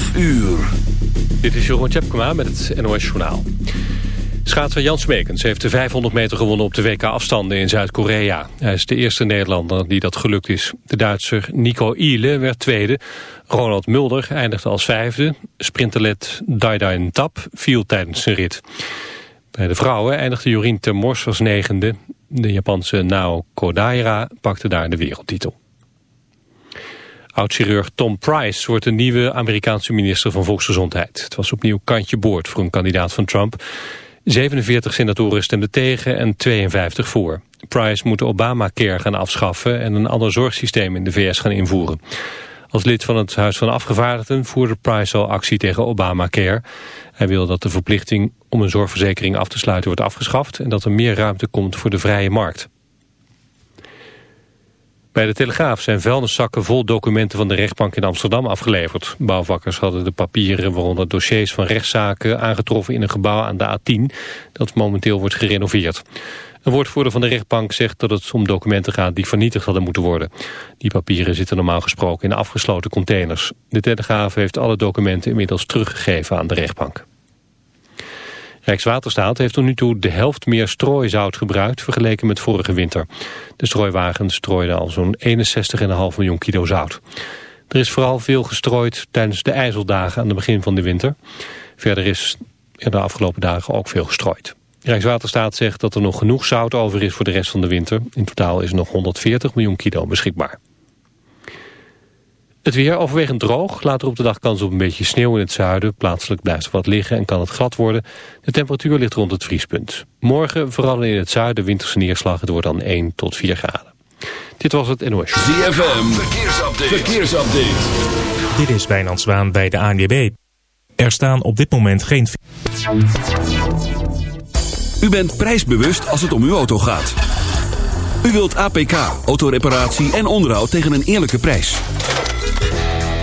12 uur. Dit is Jeroen Tjepkema met het NOS Journaal. Schaatser Jan Smekens heeft de 500 meter gewonnen op de WK-afstanden in Zuid-Korea. Hij is de eerste Nederlander die dat gelukt is. De Duitser Nico Ihle werd tweede. Ronald Mulder eindigde als vijfde. Sprinterlet Daidain Tap viel tijdens zijn rit. Bij de vrouwen eindigde Jorien Termors als negende. De Japanse Nao Kodaira pakte daar de wereldtitel. Oud-chirurg Tom Price wordt de nieuwe Amerikaanse minister van Volksgezondheid. Het was opnieuw kantje boord voor een kandidaat van Trump. 47 senatoren stemden tegen en 52 voor. Price moet de Obamacare gaan afschaffen en een ander zorgsysteem in de VS gaan invoeren. Als lid van het Huis van Afgevaardigden voerde Price al actie tegen Obamacare. Hij wil dat de verplichting om een zorgverzekering af te sluiten wordt afgeschaft... en dat er meer ruimte komt voor de vrije markt. Bij de Telegraaf zijn vuilniszakken vol documenten van de rechtbank in Amsterdam afgeleverd. Bouwvakkers hadden de papieren, waaronder dossiers van rechtszaken, aangetroffen in een gebouw aan de A10, dat momenteel wordt gerenoveerd. Een woordvoerder van de rechtbank zegt dat het om documenten gaat die vernietigd hadden moeten worden. Die papieren zitten normaal gesproken in afgesloten containers. De Telegraaf heeft alle documenten inmiddels teruggegeven aan de rechtbank. Rijkswaterstaat heeft tot nu toe de helft meer strooizout gebruikt vergeleken met vorige winter. De strooiwagens strooiden al zo'n 61,5 miljoen kilo zout. Er is vooral veel gestrooid tijdens de ijzeldagen aan het begin van de winter. Verder is er de afgelopen dagen ook veel gestrooid. Rijkswaterstaat zegt dat er nog genoeg zout over is voor de rest van de winter. In totaal is er nog 140 miljoen kilo beschikbaar. Het weer overwegend droog. Later op de dag kans op een beetje sneeuw in het zuiden. Plaatselijk blijft er wat liggen en kan het glad worden. De temperatuur ligt rond het vriespunt. Morgen vooral in het zuiden winterse neerslag. Het wordt dan 1 tot 4 graden. Dit was het NOS. ZFM, verkeersupdate. verkeersupdate. Dit is Wijnand Zwaan bij de ANWB. Er staan op dit moment geen... U bent prijsbewust als het om uw auto gaat. U wilt APK, autoreparatie en onderhoud tegen een eerlijke prijs.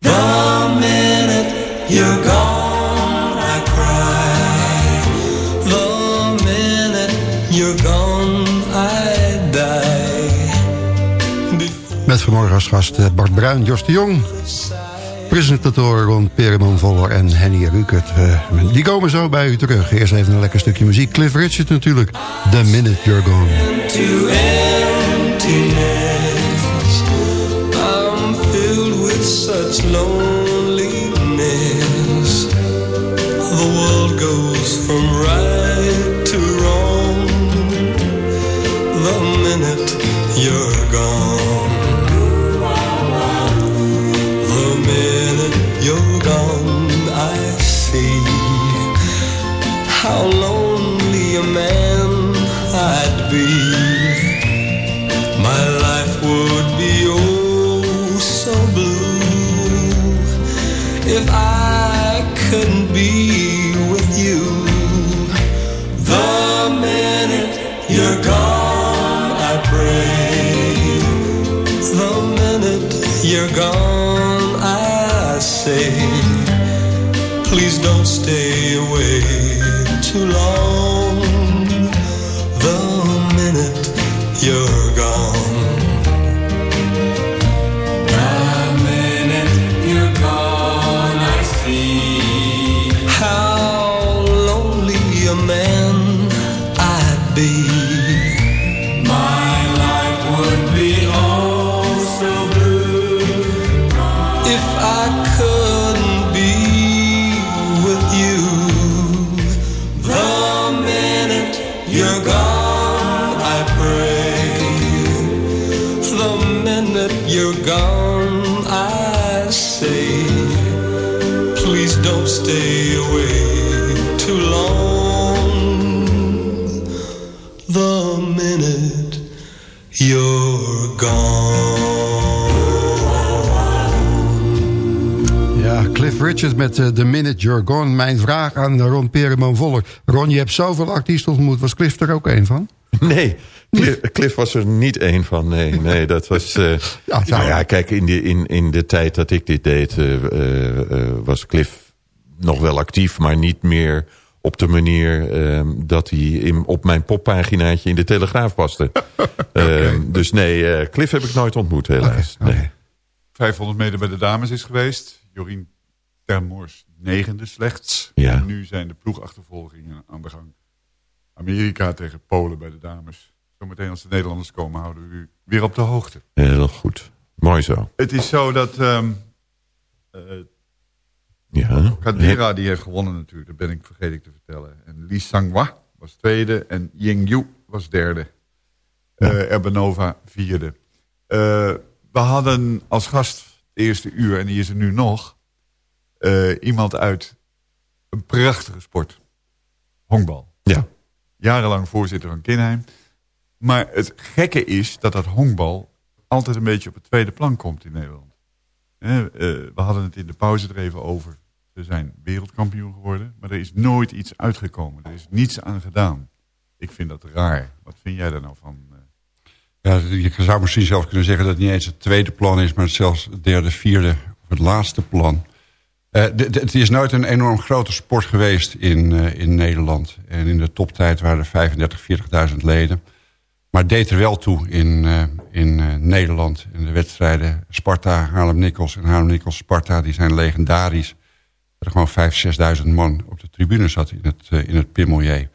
The minute you're gone, I cry. The minute you're gone, I die. Met vanmorgen als gast eh, Bart Bruin, Jos de Jong. Presentatoren rond Pereman Voller en Henny Rukert. Eh, die komen zo bij u terug. Eerst even een lekker stukje muziek. Cliff Richard natuurlijk. The Minute You're Gone. Such. Met eh, The Minute You're Gone. Mijn vraag aan Ron Pereman Voller. Ron, je hebt zoveel artiesten ontmoet. Was Cliff er ook een van? Nee, Cliff, Cliff was er niet één van. Nee, nee dat was... eh, Ja, nou ja, kijk, in de, in, in de tijd dat ik dit deed... eh, was Cliff nog wel actief, maar niet meer op de manier eh, dat hij in, op mijn poppaginaatje in de Telegraaf paste. Eh, dus nee, eh, Cliff heb ik nooit ontmoet, helaas. Nee. 500 meter bij de dames is geweest. Jorien Termors negende slechts. Ja. En nu zijn de ploegachtervolgingen aan de gang. Amerika tegen Polen bij de dames. Zometeen als de Nederlanders komen houden we u weer op de hoogte. Heel goed. Mooi zo. Het is zo dat eh, Ja. Kadira die heeft gewonnen natuurlijk. Dat ben ik vergeten ik te vertellen. En Lee Sangwa was tweede. En Ying Yu was derde. Eh Erbenova vierde. Eh, we hadden als gast het eerste uur, en die is er nu nog... eh, iemand uit een prachtige sport. Honkbal. Ja. Jarenlang voorzitter van Kinheim. Maar het gekke is dat dat honkbal altijd een beetje op het tweede plan komt in Nederland. Eh, we hadden het in de pauze er even over. Ze zijn wereldkampioen geworden, maar er is nooit iets uitgekomen. Er is niets aan gedaan. Ik vind dat raar. Wat vind jij daar nou van? eh? Ja, je zou misschien zelfs kunnen zeggen dat het niet eens het tweede plan is... maar zelfs het derde, vierde of het laatste plan. Eh, het is nooit een enorm grote sport geweest in, eh, in Nederland. En in de toptijd waren er 35, 40.000 leden. Maar het deed er wel toe in, eh, in Nederland. In de wedstrijden Sparta, Haarlem-Nikkels en Haarlem-Nikkels-Sparta... die zijn legendarisch. Dat er gewoon 5.000, 6.000 man op de tribune zat in het, in het.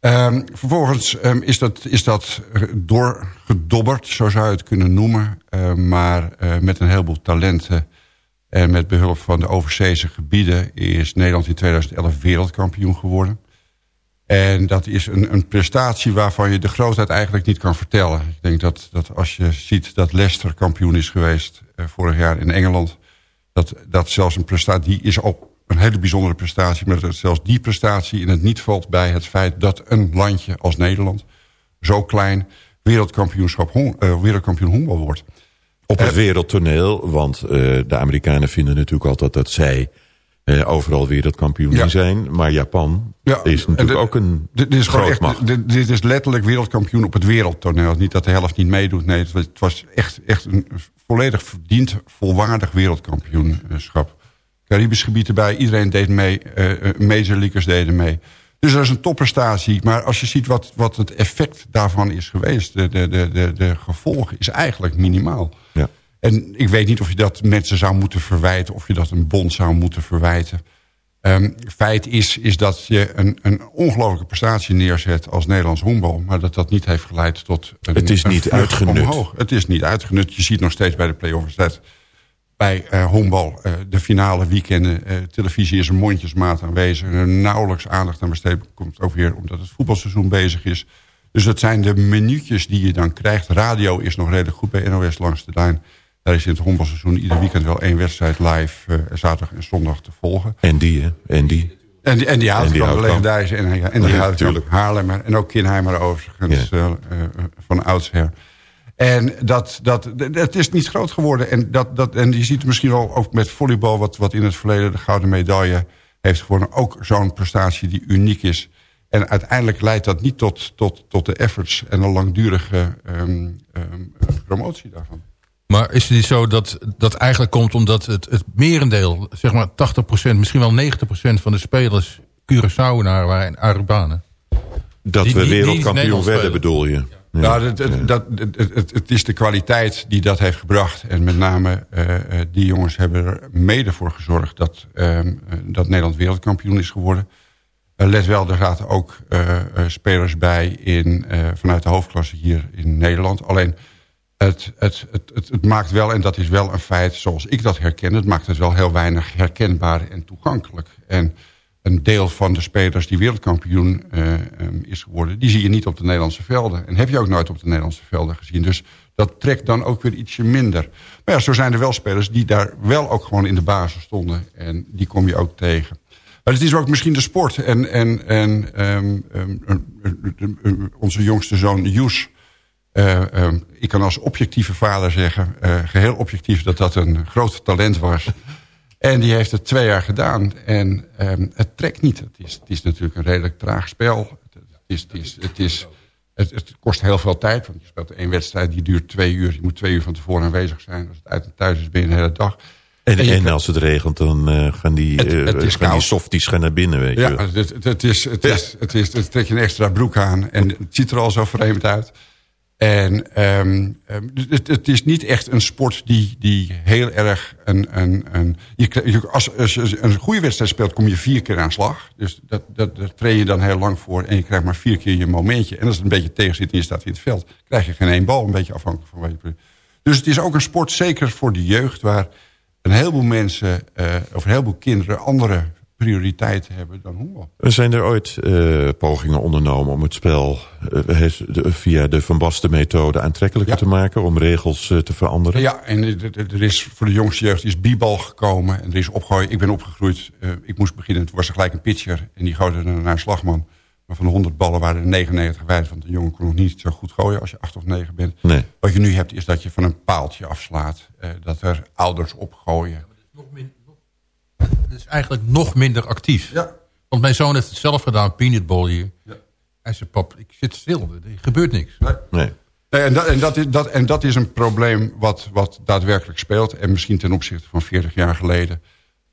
Ehm, vervolgens ehm, is dat, is dat doorgedobberd, zo zou je het kunnen noemen. Maar met een heleboel talenten en met behulp van de overzeese gebieden... is Nederland in 2011 wereldkampioen geworden. En dat is een, een prestatie waarvan je de grootheid eigenlijk niet kan vertellen. Ik denk dat, dat als je ziet dat Leicester kampioen is geweest eh, vorig jaar in Engeland... Dat, dat zelfs een prestatie, die is ook een hele bijzondere prestatie... maar dat zelfs die prestatie in het niet valt bij het feit... dat een landje als Nederland, zo klein, wereldkampioenschap, eh, wereldkampioen honkbal wordt. Op het wereldtoneel, want eh, de Amerikanen vinden natuurlijk altijd dat zij eh, overal wereldkampioen Ja. zijn. Maar Japan Ja, is natuurlijk ook een Dit is, gewoon echt, dit, dit is letterlijk wereldkampioen op het wereldtoneel. Niet dat de helft niet meedoet. Nee, het was, het was echt, echt een volledig verdiend, volwaardig wereldkampioenschap. Caribisch gebied erbij, iedereen deed mee. eh major leaguers deden mee. Dus dat is een topprestatie. Maar als je ziet wat, wat het effect daarvan is geweest... de, de, de, de, de gevolgen is eigenlijk minimaal. Ja. En ik weet niet of je dat mensen zou moeten verwijten... of je dat een bond zou moeten verwijten. Ehm, feit is, is dat je een, een ongelooflijke prestatie neerzet als Nederlands honkbal... maar dat dat niet heeft geleid tot een Het is niet uitgenut. omhoog. Het is niet uitgenut. Je ziet nog steeds bij de play-offs dat bij eh honkbal eh, de finale weekenden... eh, televisie is een mondjesmaat aanwezig. Er nauwelijks aandacht aan besteed komt ook weer omdat het voetbalseizoen bezig is. Dus dat zijn de minuutjes die je dan krijgt. Radio is nog redelijk goed bij NOS langs de lijn. Daar is in het honkbalseizoen ieder weekend wel één wedstrijd live... zaterdag en zondag te volgen. En die, hè? En die. En die, en die houdt de legendarische en, ja, en die houdt. Haarlemmer en ook Kinheimer overigens van oudsher. En dat, dat, dat is niet groot geworden. En, dat, dat, en je ziet het misschien wel ook met volleybal... wat, wat in het verleden de gouden medaille heeft gewonnen. Ook zo'n prestatie die uniek is. En uiteindelijk leidt dat niet tot, tot, tot de efforts... en een langdurige ehm, ehm, promotie daarvan. Maar is het niet zo dat dat eigenlijk komt omdat het, het merendeel, zeg maar 80%, misschien wel 90% van de spelers Curaçaoenaar waren en Arubanen? Dat Die- we wereldkampioen werden, bedoel je? Ja. Nou, dat, dat, dat, het, het, het is de kwaliteit die dat heeft gebracht. En met name eh, eh, die jongens hebben er mede voor gezorgd... dat, ehm, eh, dat Nederland wereldkampioen is geworden. Let wel, er zaten ook spelers bij in, vanuit de hoofdklasse hier in Nederland. Alleen, het, het, het, het, het maakt wel, en dat is wel een feit zoals ik dat herken... het maakt het wel heel weinig herkenbaar en toegankelijk. En een deel van de spelers die wereldkampioen eh, ehm, is geworden... die zie je niet op de Nederlandse velden. En heb je ook nooit op de Nederlandse velden gezien. Dus dat trekt dan ook weer ietsje minder. Maar ja, zo zijn er wel spelers die daar wel ook gewoon in de basis stonden. En die kom je ook tegen. Maar het is ook misschien de sport. En, en, en ehm, ehm, onze jongste zoon Joes... eh, ik kan als objectieve vader zeggen, eh, geheel objectief... dat dat een groot talent was. En die heeft het twee jaar gedaan. En ehm, het trekt niet. Het is, het is natuurlijk een redelijk traag spel. Het, is, het, is, het, is, het, het kost heel veel tijd. Want je speelt één wedstrijd, die duurt twee uur. Je moet twee uur van tevoren aanwezig zijn. Als het uit en thuis is, binnen de hele dag. En, En je en kan- als het regent, dan eh, gaan die, Het- eh, het gaan die softies gaan naar binnen, weet Ja, je. het, het, het is, het, is, het, is, het trek je een extra broek aan. En het ziet er al zo vreemd uit. En ehm, het, is niet echt een sport die, die heel erg... Een, een, een, je, als, als je een goede wedstrijd speelt, kom je vier keer aan slag. Dus dat, dat, daar train je dan heel lang voor. En je krijgt maar vier keer je momentje. En als het een beetje tegen zit en je staat in het veld... krijg je geen één bal, een beetje afhankelijk van wat je... Dus het is ook een sport, zeker voor de jeugd... waar een heleboel mensen, eh, of een heleboel kinderen... andere prioriteiten hebben dan honkbal. Zijn er ooit eh, pogingen ondernomen om het spel eh, via de Van Basten methode aantrekkelijker Ja. te maken? Om regels eh, te veranderen? Ja, en er- is voor de jongste jeugd is b-bal gekomen. En er is opgooien. Ik ben opgegroeid. ik moest beginnen. Toen was er gelijk een pitcher. En die gooide naar een slagman. Maar van de 100 ballen waren er 99 wijd. Want een jongen kon nog niet zo goed gooien als je 8 of 9 bent. Nee. Wat je nu hebt is dat je van een paaltje afslaat. dat er ouders opgooien. Het is eigenlijk nog minder actief. Ja. Want mijn zoon heeft het zelf gedaan, peanutball hier. Hij zei, pap, ik zit stil, er gebeurt niks. Nee. Nee, en, dat, en, dat is, dat, en dat is een probleem wat, wat daadwerkelijk speelt. En misschien ten opzichte van 40 jaar geleden...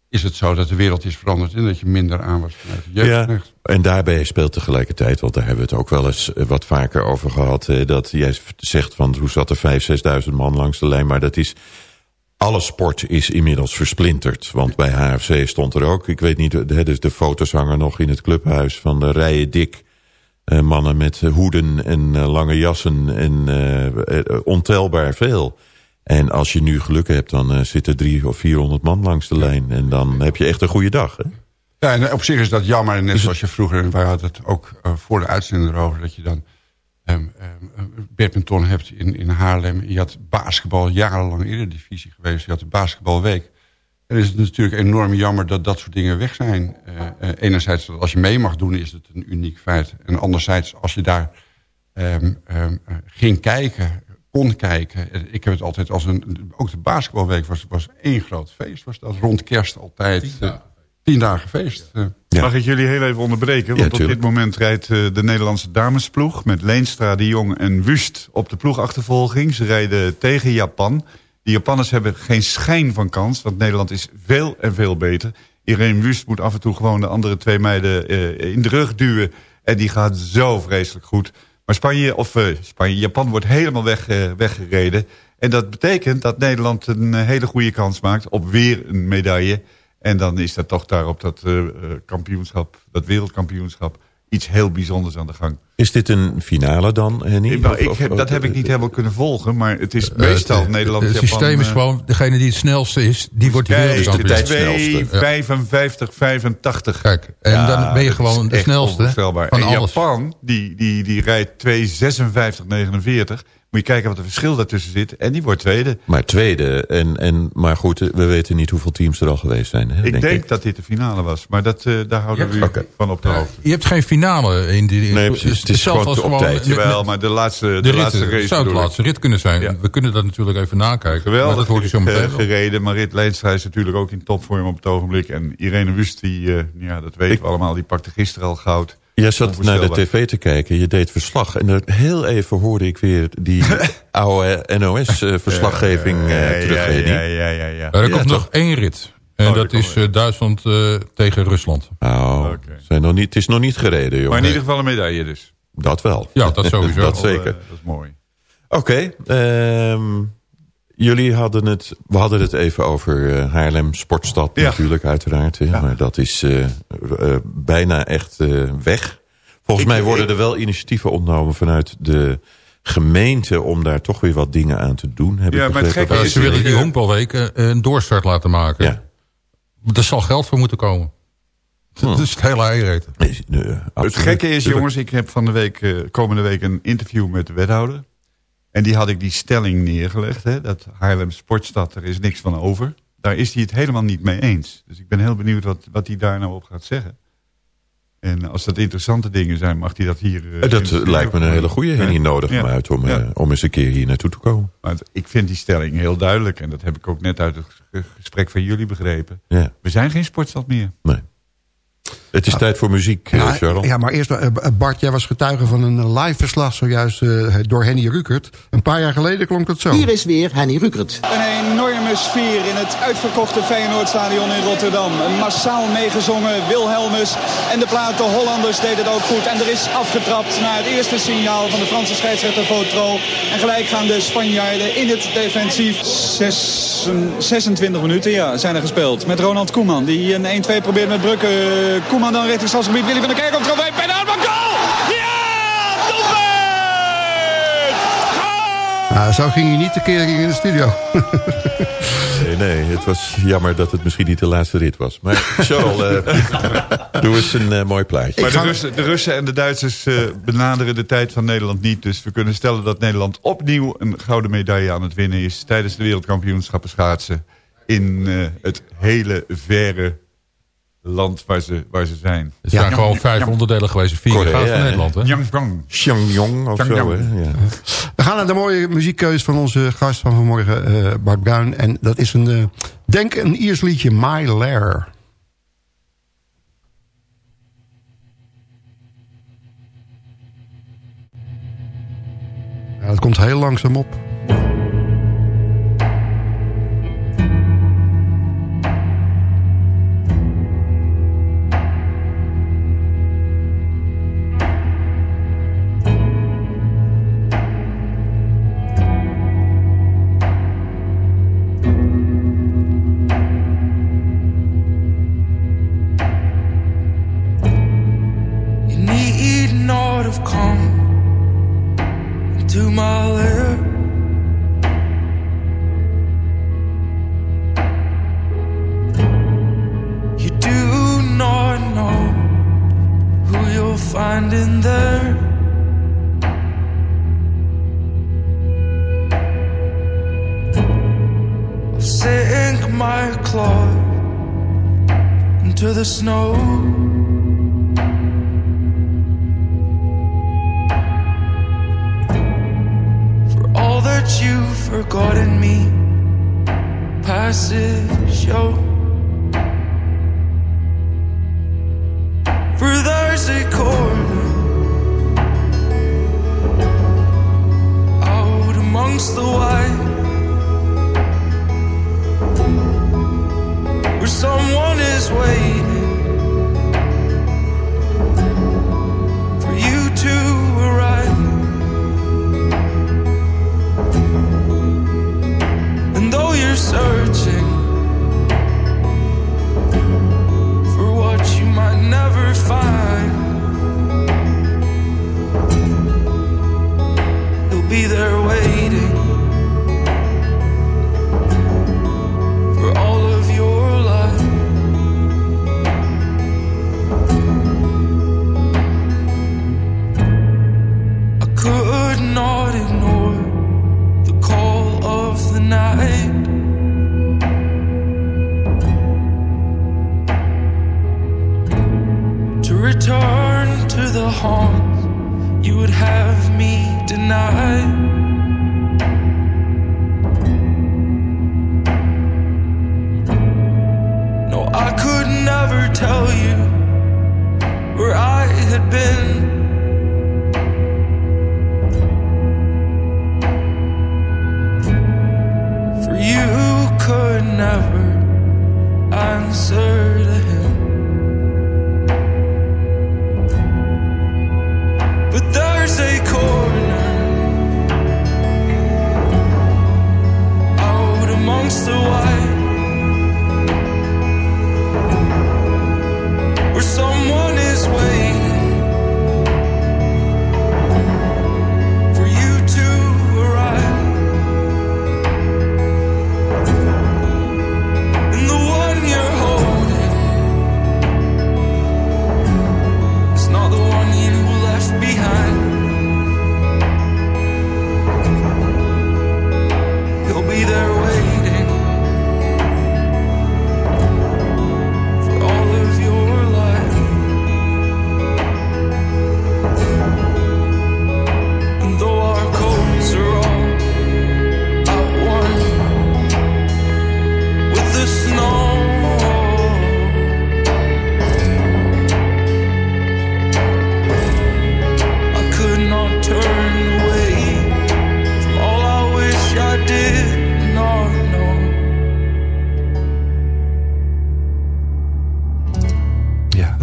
is het zo dat de wereld is veranderd... en dat je minder aan was vanuit de jeugd. Ja, en daarbij speelt tegelijkertijd, want daar hebben we het ook wel eens eh, wat vaker over gehad, eh, dat jij zegt van hoe zat er 5.000, 6.000 man langs de lijn, maar dat is, alle sport is inmiddels versplinterd. Want bij HFC stond er ook, ik weet niet, hè, dus de foto's hangen nog in het clubhuis van de rijen dik. eh, mannen met eh, hoeden en eh, lange jassen en ontelbaar veel. En als je nu geluk hebt, dan zitten drie of 400 man langs de lijn. En dan heb je echt een goede dag. Hè? Ja, en op zich is dat jammer. En net zoals je vroeger, wij hadden het ook voor de uitzending erover... dat je dan ehm ehm, badminton hebt in, in Haarlem. Je had basketbal jarenlang eredivisie geweest. Je had de basketbalweek. En is het natuurlijk enorm jammer dat dat soort dingen weg zijn. Eh, eh, enerzijds, als je mee mag doen, is het een uniek feit. En anderzijds, als je daar ging kijken, kon kijken. Ik heb het altijd als een... Ook de basketbalweek was, was één groot feest. Was dat rond kerst altijd. Tien dagen feest. Mag ik jullie heel even onderbreken? Want op dit moment rijdt eh, de Nederlandse damesploeg... met Leenstra, De Jong en Wust op de ploegachtervolging. Ze rijden tegen Japan. Die Japanners hebben geen schijn van kans... want Nederland is veel en veel beter. Irene Wust moet af en toe gewoon de andere twee meiden eh, in de rug duwen... en die gaat zo vreselijk goed. Maar Spanje, of eh, Spanje, Japan wordt helemaal weg, weggereden. En dat betekent dat Nederland een hele goede kans maakt... op weer een medaille... En dan is er toch daar op dat eh, eh, kampioenschap, dat wereldkampioenschap, iets heel bijzonders aan de gang. Is dit een finale dan, Henny? Ik, nou, Of- ik of- heb, dat heb ik niet helemaal kunnen volgen, maar het is Eh, meestal het- Nederland, Het systeem is eh, gewoon, degene die het snelste is, die wordt de Kijk, wereldkampioen. het is tijdsnelste. 2, 55, 85. Kijk, en dan ben je dat gewoon de echt snelste onvoorstelbaar. van en alles. Japan, die, die, die rijdt 2, 56, 49. Moet je kijken wat er verschil daartussen zit. En die wordt tweede. Maar tweede, en, en, maar goed, we weten niet hoeveel teams er al geweest zijn. Hè, Ik denk, dat dit de finale was. Maar dat, eh, daar houden we van op de hoogte. Je hebt geen finale in die... Nee, precies. Het is gewoon als op tijd. Jawel, maar de laatste, de, de laatste rit, race het zou de laatste rit kunnen zijn. Ja. We kunnen dat natuurlijk even nakijken. Geweldig Maar dat hoort je zo eh, meteen wel. gereden. Marit Leenstra is natuurlijk ook in topvorm op het ogenblik. En Irene Wust, die, eh, ja, dat weten Ik- we allemaal, die pakte gisteren al goud. Jij zat naar de tv te kijken, je deed verslag. En er heel even hoorde ik weer die oude NOS-verslaggeving Ja, terug. ja, ja, ja, ja, ja. Maar er Ja, komt toch? nog één rit. En Oh, dat is eh, Duitsland eh, tegen Rusland. Nou, Oké. zijn nog niet, het is nog niet gereden, Maar jongen. in ieder geval een medaille dus. Dat wel. Ja, dat sowieso. dat Oh, zeker. eh, dat is mooi. Oké, ehm, jullie hadden het, we hadden het even over eh, Haarlem Sportstad Ja. natuurlijk uiteraard. Hè, Maar dat is eh, eh, bijna echt eh, weg. Volgens Ik- mij worden ik- er wel initiatieven ontnomen vanuit de gemeente om daar toch weer wat dingen aan te doen. Heb Ja, ik maar het gekke is- ze willen die honkbalweek eh, een doorstart laten maken. Ja. Er zal geld voor moeten komen. Dat is het hele eieren. Nee, nee, Het gekke is, jongens, ik heb van de week, eh, komende week een interview met de wethouder. En die had ik die stelling neergelegd. Hè, dat Haarlem Sportstad, er is niks van over. Daar is hij het helemaal niet mee eens. Dus ik ben heel benieuwd wat, wat hij daar nou op gaat zeggen. En als dat interessante dingen zijn, mag hij dat hier... eh, Eh, dat eh, lijkt me een hele goede. En die nodig Ja. uit om, Ja. om eens een keer hier naartoe te komen. Maar ik vind die stelling heel duidelijk. En dat heb ik ook net uit het ge- gesprek van jullie begrepen. Ja. We zijn geen sportstad meer. Nee. Het is tijd voor muziek, eh, Ja, Charles. ja, maar eerst, eh, Bart, jij was getuige van een live verslag zojuist eh, door Henny Rukert. Een paar jaar geleden klonk het zo. Hier is weer Henny Rukert. Een enorme sfeer in het uitverkochte Feyenoordstadion in Rotterdam. Massaal meegezongen, Wilhelmus en de plaat De Hollanders deed het ook goed. En er is afgetrapt na het eerste signaal van de Franse scheidsrechter Votro. En gelijk gaan de Spanjaarden in het defensief. Zes- 26 minuten ja, zijn er gespeeld. Met Ronald Koeman die een 1-2 probeert met Brugge. Koeman dan richting stadsgebied. Willy van der Kerkhoff trok bij. Bijna aan goal! Ja! Doelpunt! Ah, zo ging je niet de kering in de studio. Nee, nee, het was jammer dat het misschien niet de laatste rit was. Maar Charles, eh, doe eens een eh, mooi plaatje. Maar de Russen, de Russen en de Duitsers eh, benaderen de tijd van Nederland niet. Dus we kunnen stellen dat Nederland opnieuw een gouden medaille aan het winnen is... tijdens de wereldkampioenschappen schaatsen in eh, het hele verre land waar ze, waar ze zijn. Er zijn gewoon vijf onderdelen geweest. Vier Korea, gaat van hè? Nederland. Hè? Xiangyong of zo, hè? Ja. We gaan naar de mooie muziekkeus van onze gast van vanmorgen, eh, Bart Bruin. En dat is een, eh, denk een Iers liedje, My Lair. Ja, het komt heel langzaam op.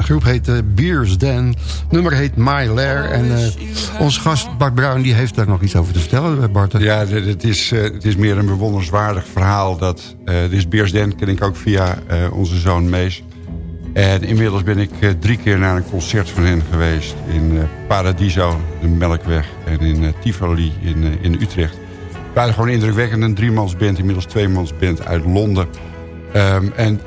groep heet uh, Beers Den. nummer heet My Lair. En uh, onze gast Bart Bruin die heeft daar nog iets over te vertellen. Bart. Ja, het is, uh, het is meer een bewonderenswaardig verhaal. Dat, dit is Beers Den ken ik ook via onze zoon Mees. En inmiddels ben ik drie keer naar een concert van hen geweest. In Paradiso, de Melkweg. En in Tivoli in, in Utrecht. gewoon indrukwekkend. Een driemansband, inmiddels tweemansband uit Londen. Um, en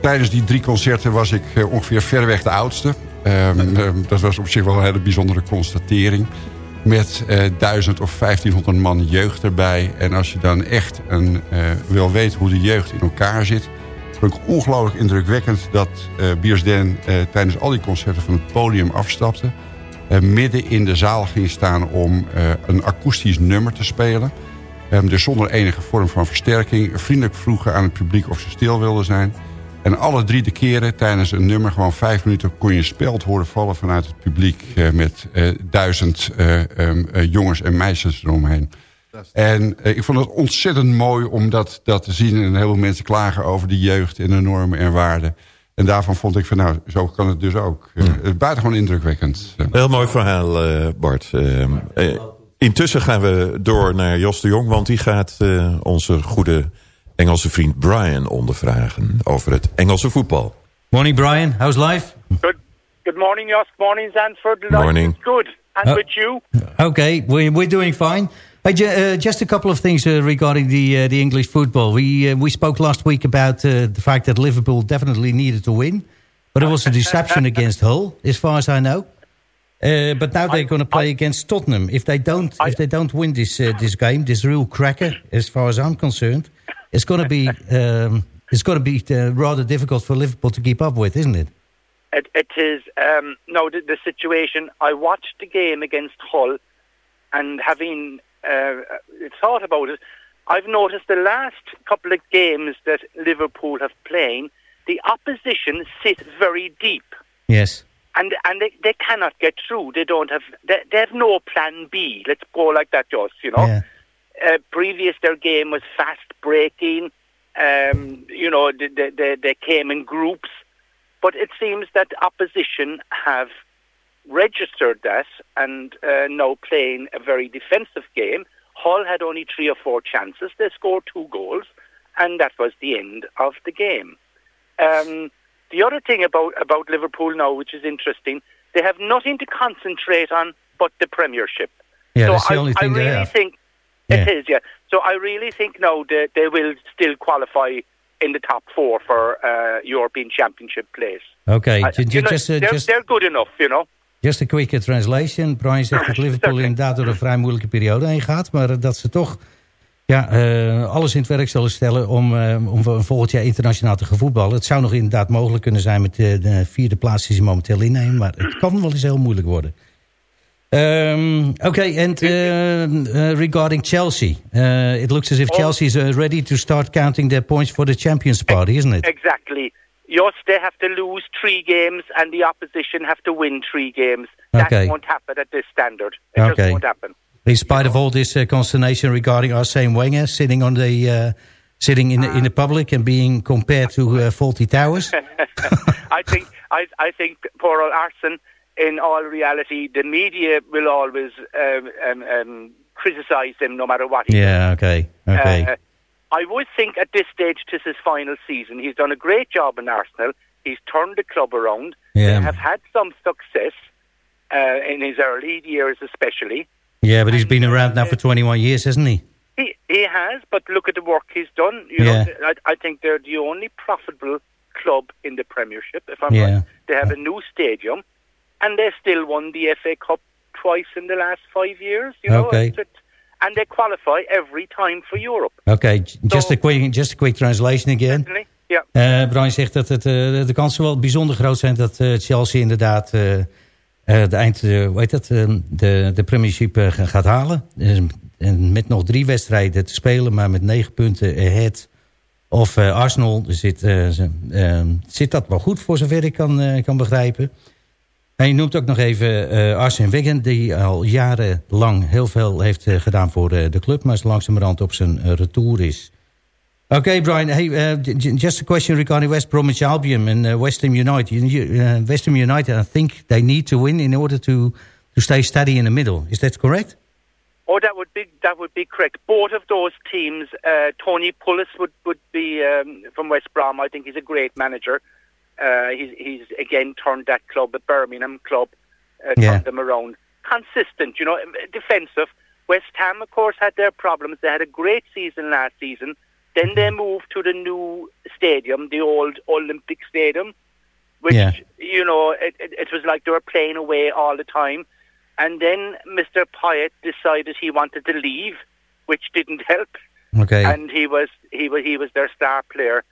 tijdens die drie concerten was ik uh, ongeveer verreweg de oudste. Um, um, dat was op zich wel een hele bijzondere constatering. Met uh, 1000 of 1500 man jeugd erbij. En als je dan echt een, uh, wil weten hoe de jeugd in elkaar zit... vond ik ongelooflijk indrukwekkend dat uh, Biersden tijdens al die concerten van het podium afstapte. midden in de zaal ging staan om een akoestisch nummer te spelen... Um, dus zonder enige vorm van versterking. Vriendelijk vroegen aan het publiek of ze stil wilden zijn. En alle drie de keren tijdens een nummer, gewoon vijf minuten... kon je speld horen vallen vanuit het publiek... Uh, met uh, duizend uh, um, jongens en meisjes eromheen. En ik vond het ontzettend mooi om dat, dat te zien. En heel veel mensen klagen over de jeugd en de normen en waarden. En daarvan vond ik van nou, zo kan het dus ook. Ja. buitengewoon indrukwekkend. Heel mooi verhaal, Bart. Ehm, intussen gaan we door naar Jos de Jong... want die gaat onze goede Engelse vriend Brian ondervragen over het Engelse voetbal. Morning Brian, how's life? Good, good morning Jos, morning Zanford. Life morning. good. And Uh, with you? Okay, we're, we're doing fine. Hey, uh, just a couple of things uh, regarding the uh, the English football. We uh, we spoke last week about uh, the fact that Liverpool definitely needed to win, but it was a deception against Hull, as far as I know. Uh, but now they're going to play against Tottenham. If they don't, if they don't win this uh, this game, this real cracker, as far as I'm concerned, it's going to be um, it's going to be uh, rather difficult for Liverpool to keep up with, isn't it? It, it is, um, no, the, the situation, I watched the game against Hull and having uh, thought about it, I've noticed the last couple of games that Liverpool have played, the opposition sit very deep. Yes. And and they, they cannot get through. They don't have they, they have no plan B. Let's go like that, Joss. You know. Yeah. Uh, previous their game was fast breaking. Um, you know, they, they, they, came in groups, but it seems that opposition have registered that and uh, now playing a very defensive game. Hull had only three or four chances. They scored two goals, and that was the end of the game. Um, the other thing about, about Liverpool now, which is interesting, they have nothing to concentrate on but the Premiership. Yeah, so that's the I, only I thing they really have. think it is, yeah. So I really think now that they will still qualify in the top four for uh, European Championship place. Okay, I- ju- you ju- know, just, uh, they're, just, they're good enough, you know. just a quick translation. Brian zegt dat Liverpool inderdaad door een vrij moeilijke periode heen gaat. Maar eh, dat ze toch ja, eh, alles in het werk zullen stellen om, om volgend jaar internationaal te gaan voetballen. Het zou nog inderdaad mogelijk kunnen zijn met de, de vierde plaats die ze momenteel innemen. Maar het kan wel eens heel moeilijk worden. Um, okay, and uh, uh, regarding Chelsea, uh, it looks as if Oh. Chelsea is uh, ready to start counting their points for the Champions Party, isn't it? Exactly. Yes, they have to lose three games and the opposition have to win three games. That Okay. won't happen at this standard. It just won't happen. In spite of all this uh, consternation regarding Arsene Wenger sitting on the uh, sitting in the, in the public and being compared to uh, faulty towers. I think I, I think poor old Arsene, in all reality, the media will always um, um, um, criticise him no matter what he yeah. Okay. Okay. Uh, I would think at this stage this is his final season. He's done a great job in Arsenal. He's turned the club around. Yeah. They have had some success uh, in his early years, especially. yeah, but he's been around now for 21 years, hasn't he? He he has, but look at the work he's done. You Yeah. know, I, I think they're the only profitable club in the Premiership. If I'm Yeah. right, they have a new stadium, and they still won the FA Cup twice in the last five years. You know, Okay. And they qualify every time for Europe. Okay, just a quick, just a quick translation again. Yeah. Eh Brian zegt dat het, eh, de kansen wel bijzonder groot zijn dat eh, Chelsea inderdaad eh, de eind, hoe heet dat, eh, de, de Premiership ga- gaat halen. Eh, en met nog drie wedstrijden te spelen, maar met negen punten ahead of Arsenal zit, eh, ze- eh, zit dat wel goed voor zover ik kan, kan begrijpen. En je noemt ook nog even eh Arsene Wenger, die al jarenlang heel veel heeft eh, gedaan voor eh, de club, maar zo langzamerhand op zijn retour is. Okay, Brian. Hey, uh, just a question regarding West Bromwich Albion and uh, West Ham United. Uh, West Ham United, I think they need to win in order to to stay steady in the middle. Is that correct? Oh, that would be that would be correct. Both of those teams, uh, Tony Pulis would would be um, from West Brom. I think he's a great manager. Uh, he's he's again turned that club, a Birmingham club, uh, Yeah. turned them around. Consistent, you know, defensive. West Ham, of course, had their problems. They had a great season last season. Then they moved to the new stadium, the old Olympic Stadium, which Yeah. you know it, it, it was like they were playing away all the time. And then Mr. Pyatt decided he wanted to leave, which didn't help. Okay. And he was he was he was their star player.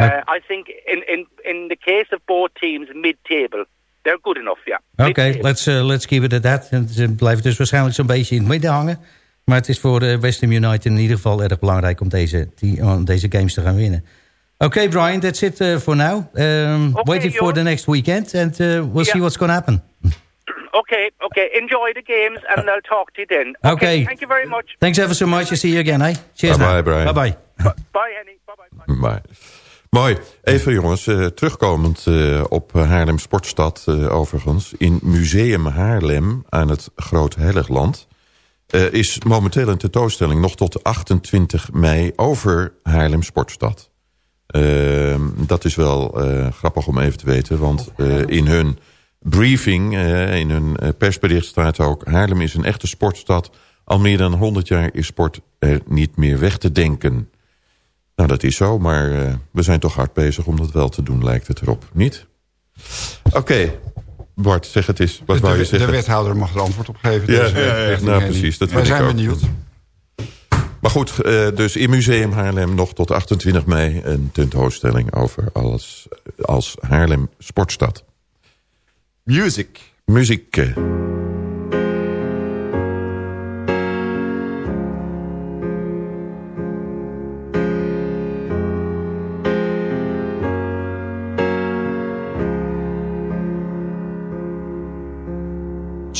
Uh, I think in, in in the case of both teams, mid-table, they're good enough. Yeah. Oké, let's, uh, let's keep it at that. En Ze blijven dus waarschijnlijk zo'n beetje in het midden hangen. Maar het is voor uh, West Ham United in ieder geval erg belangrijk om deze, die, om deze games te gaan winnen. Oké, Brian, that's it uh, for now. Um, waiting for the next weekend and uh, we'll see what's going to happen. Okay, okay. Enjoy the games, and I'll talk to you then. Okay. Thank you very much. Thanks ever so much. I'll see you again, eh? Cheers Bye-bye. Brian. Bye-bye. Bye, Henny. Bye-bye. Maar, mooi. Even jongens, eh, terugkomend eh, op Haarlem Sportstad eh, overigens. In Museum Haarlem aan het Groot Heiligland... eh, is momenteel een tentoonstelling nog tot 28 mei over Haarlem Sportstad. Ehm, dat is wel grappig om even te weten, want in hun briefing, in hun persbericht staat ook... Haarlem is een echte sportstad. Al meer dan 100 jaar is sport er niet meer weg te denken. Nou, dat is zo, maar eh, we zijn toch hard bezig om dat wel te doen, lijkt het erop. Niet? Oké, Bart, zeg het eens. Wat de, wou je de, zeggen? de wethouder mag er antwoord op geven. Ja, dus, eh, ja, ja, richting nou Henny. precies. Dat Wij zijn ook. benieuwd. Maar goed, eh, dus in Museum Haarlem nog tot 28 mei... een tentoonstelling over als, als Haarlem sportstad. Music. Muziek.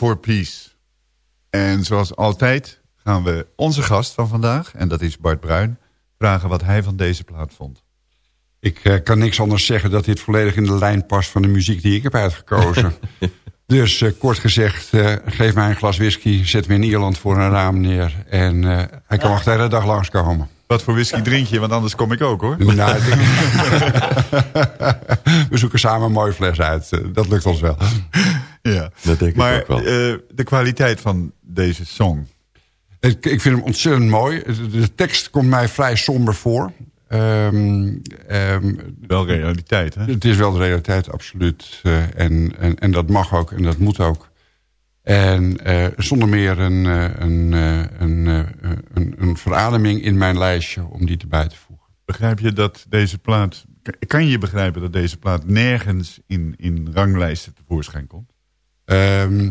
for Peace. En zoals altijd gaan we onze gast van vandaag, en dat is Bart Bruin, vragen wat hij van deze plaat vond. Ik eh, kan niks anders zeggen dat dit volledig in de lijn past van de muziek die ik heb uitgekozen. dus eh, kort gezegd, eh, geef mij een glas whisky, zet me in Ierland voor een raam neer. En hij kan nog de hele dag langskomen. Wat voor whisky drink je? Want anders kom ik ook hoor. Nou, ik We zoeken samen een mooie fles uit. Dat lukt ons wel. Ja. Dat denk ik maar ook wel. eh, de kwaliteit van deze song. Ik, ik vind hem ontzettend mooi. De, de tekst komt mij vrij somber voor. Ehm, ehm, Wel realiteit hè? Het is wel de realiteit, absoluut. Eh, en, en, en dat mag ook en dat moet ook. En eh, zonder meer een, eh, een, eh, een, eh, een, een verademing in mijn lijstje om die erbij te voegen. Begrijp je dat deze plaat... Kan je begrijpen dat deze plaat nergens in, in ranglijsten tevoorschijn komt? Ehm,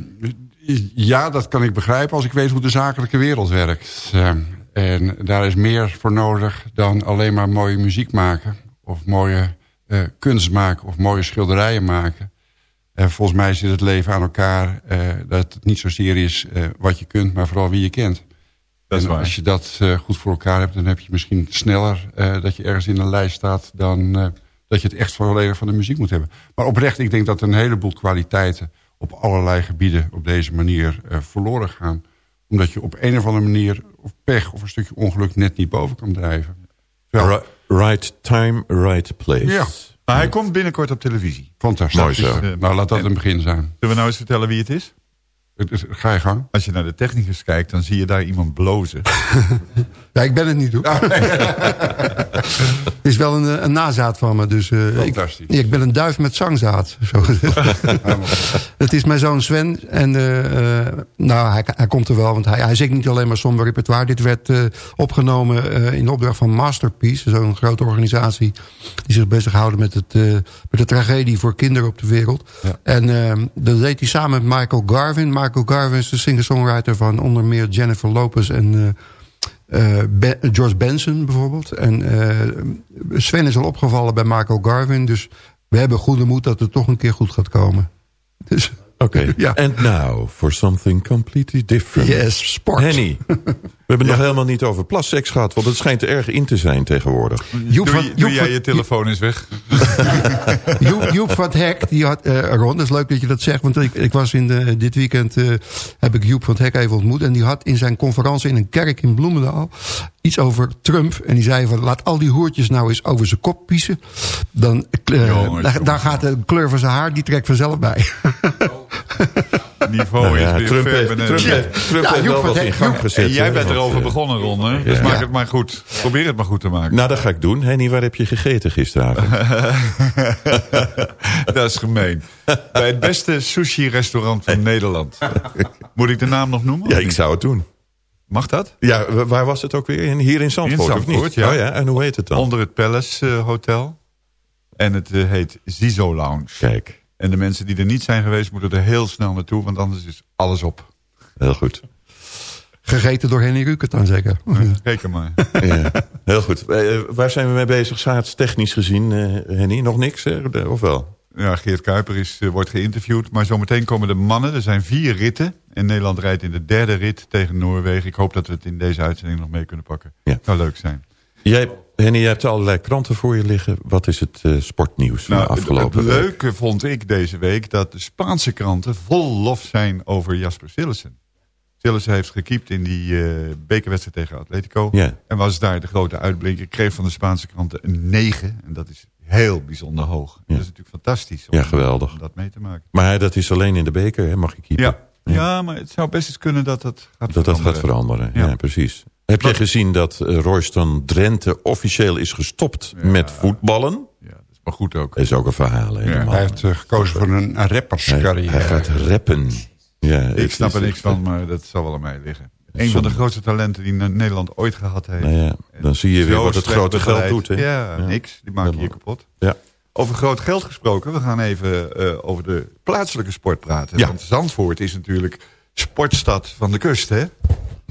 ja, dat kan ik begrijpen als ik weet hoe de zakelijke wereld werkt. Ehm, en daar is meer voor nodig dan alleen maar mooie muziek maken. Of mooie eh, kunst maken of mooie schilderijen maken. En volgens mij zit het leven aan elkaar eh, dat het niet zozeer is eh, wat je kunt, maar vooral wie je kent. Dat is en waar. als je dat goed voor elkaar hebt, dan heb je misschien sneller dat je ergens in een lijst staat dan dat je het echt volledig van de muziek moet hebben. Maar oprecht, ik denk dat een heleboel kwaliteiten op allerlei gebieden op deze manier eh, verloren gaan. Omdat je op een of andere manier, of pech of een stukje ongeluk net niet boven kan drijven. Terwijl- Right time, right place. Ja. Maar hij komt binnenkort op televisie. Fantastisch. Mooi zo. Eh, Nou, laat dat en- een begin zijn. Zullen we nou eens vertellen wie het is? Ga je gang. Als je naar de technicus kijkt, dan zie je daar iemand blozen. Ja, ik ben het niet hoor. Het is wel een, eh, een nazaat van me. Dus, eh, ik, Fantastisch. ik ben een duif met zangzaad. Zo het is mijn zoon Sven. En eh, nou, hij, hij komt er wel. Want hij, hij zingt niet alleen maar somber repertoire. Dit werd opgenomen in opdracht van Masterpiece. Zo'n grote organisatie die zich bezighoudt met, het, met de tragedie voor kinderen op de wereld. En dat deed hij samen met Michael Garvin. Michael Garvin is de singer-songwriter van onder meer Jennifer Lopez en... eh, eh, Ben- George Benson bijvoorbeeld. En eh, Sven is al opgevallen bij Michael Garvin. Dus we hebben goede moed dat het toch een keer goed gaat komen. Dus, Oké, Ja. and now for something completely different. yes, sport. Henny, hebben het nog helemaal niet over plasseks gehad... want het schijnt er erg in te zijn tegenwoordig. Joep doe van- je- doe Joep jij van- je telefoon eens weg? Joep, Joep van het Hek, die had, eh Ron, dat is leuk dat je dat zegt... want ik, ik was in de, dit weekend, eh, heb ik Joep van het Hek even ontmoet... en die had in zijn conferentie in een kerk in Bloemendaal... iets over Trump. En die zei van, laat al die hoertjes nou eens over zijn kop piezen. Dan, Jongens, daar, jongens. daar gaat de kleur van zijn haar, die trekt vanzelf bij. Niveau Nou ja, is weer Trump ver heeft, beneden. Trump heeft, Trump Ja, heeft Joep wel wat in gang gezet. En jij bent erover eh, begonnen, Ron. Hè? Dus Ja. maak het maar goed. Probeer het maar goed te maken. Nou, dat ga ik doen. Henny, waar heb je gegeten gisteravond? dat is gemeen. Bij het beste sushi-restaurant van Nederland. Moet ik de naam nog noemen? ja, of ik niet? zou het doen. Mag dat? Ja, wa- waar was het ook weer? In- Hier in Zandvoort, In of Zandvoort, niet? ja. Oh ja, en hoe heet het dan? Onder het Palace eh, Hotel. En het eh, heet Zizo Lounge. Kijk, En de mensen die er niet zijn geweest, moeten er heel snel naartoe. Want anders is alles op. heel goed. Gegeten door Henny Rukert dan zeker. Reken maar. Ja, heel goed. Eh, waar zijn we mee bezig, technisch gezien, eh, Henny? Nog niks, hè? of wel? Ja, Geert Kuiper is, eh, wordt geïnterviewd. Maar zometeen komen de mannen. Er zijn vier ritten. En Nederland rijdt in de derde rit tegen Noorwegen. Ik hoop dat we het in deze uitzending nog mee kunnen pakken. Ja. Zou leuk zijn. Jij, Henny, jij hebt allerlei kranten voor je liggen. Wat is het eh, sportnieuws van de Nou, afgelopen het week? leuke vond ik deze week dat de Spaanse kranten vol lof zijn over Jasper Sillissen. Sillissen heeft gekiept in die eh, bekerwedstrijd tegen Atletico. En was daar de grote uitblinker. Kreeg van de Spaanse kranten een 9. En dat is heel bijzonder hoog. Dat is natuurlijk fantastisch om, Ja, geweldig. om dat mee te maken. Maar dat is alleen in de beker, hè? mag je keeper? Ja. ja, maar het zou best eens kunnen dat dat gaat Dat dat veranderen. gaat veranderen, Ja. precies. Heb je gezien dat uh, Royston Drenthe officieel is gestopt met voetballen? Ja, dat is maar goed ook. Dat is ook een verhaal. Ja, hij heeft uh, gekozen voor een, rapperscarrière. Hij, hij gaat rappen. Ja, ik het snap er niks van, maar dat zal wel aan mij liggen. Een van de grootste talenten die Nederland ooit gehad heeft. Nou ja, dan zie je weer wat het grote begeleid. geld doet. Hè? Ja, niks. Die maken je hier kapot. Ja. Over groot geld gesproken, we gaan even eh, over de plaatselijke sport praten. Ja. Want Zandvoort is natuurlijk sportstad van de kust, hè?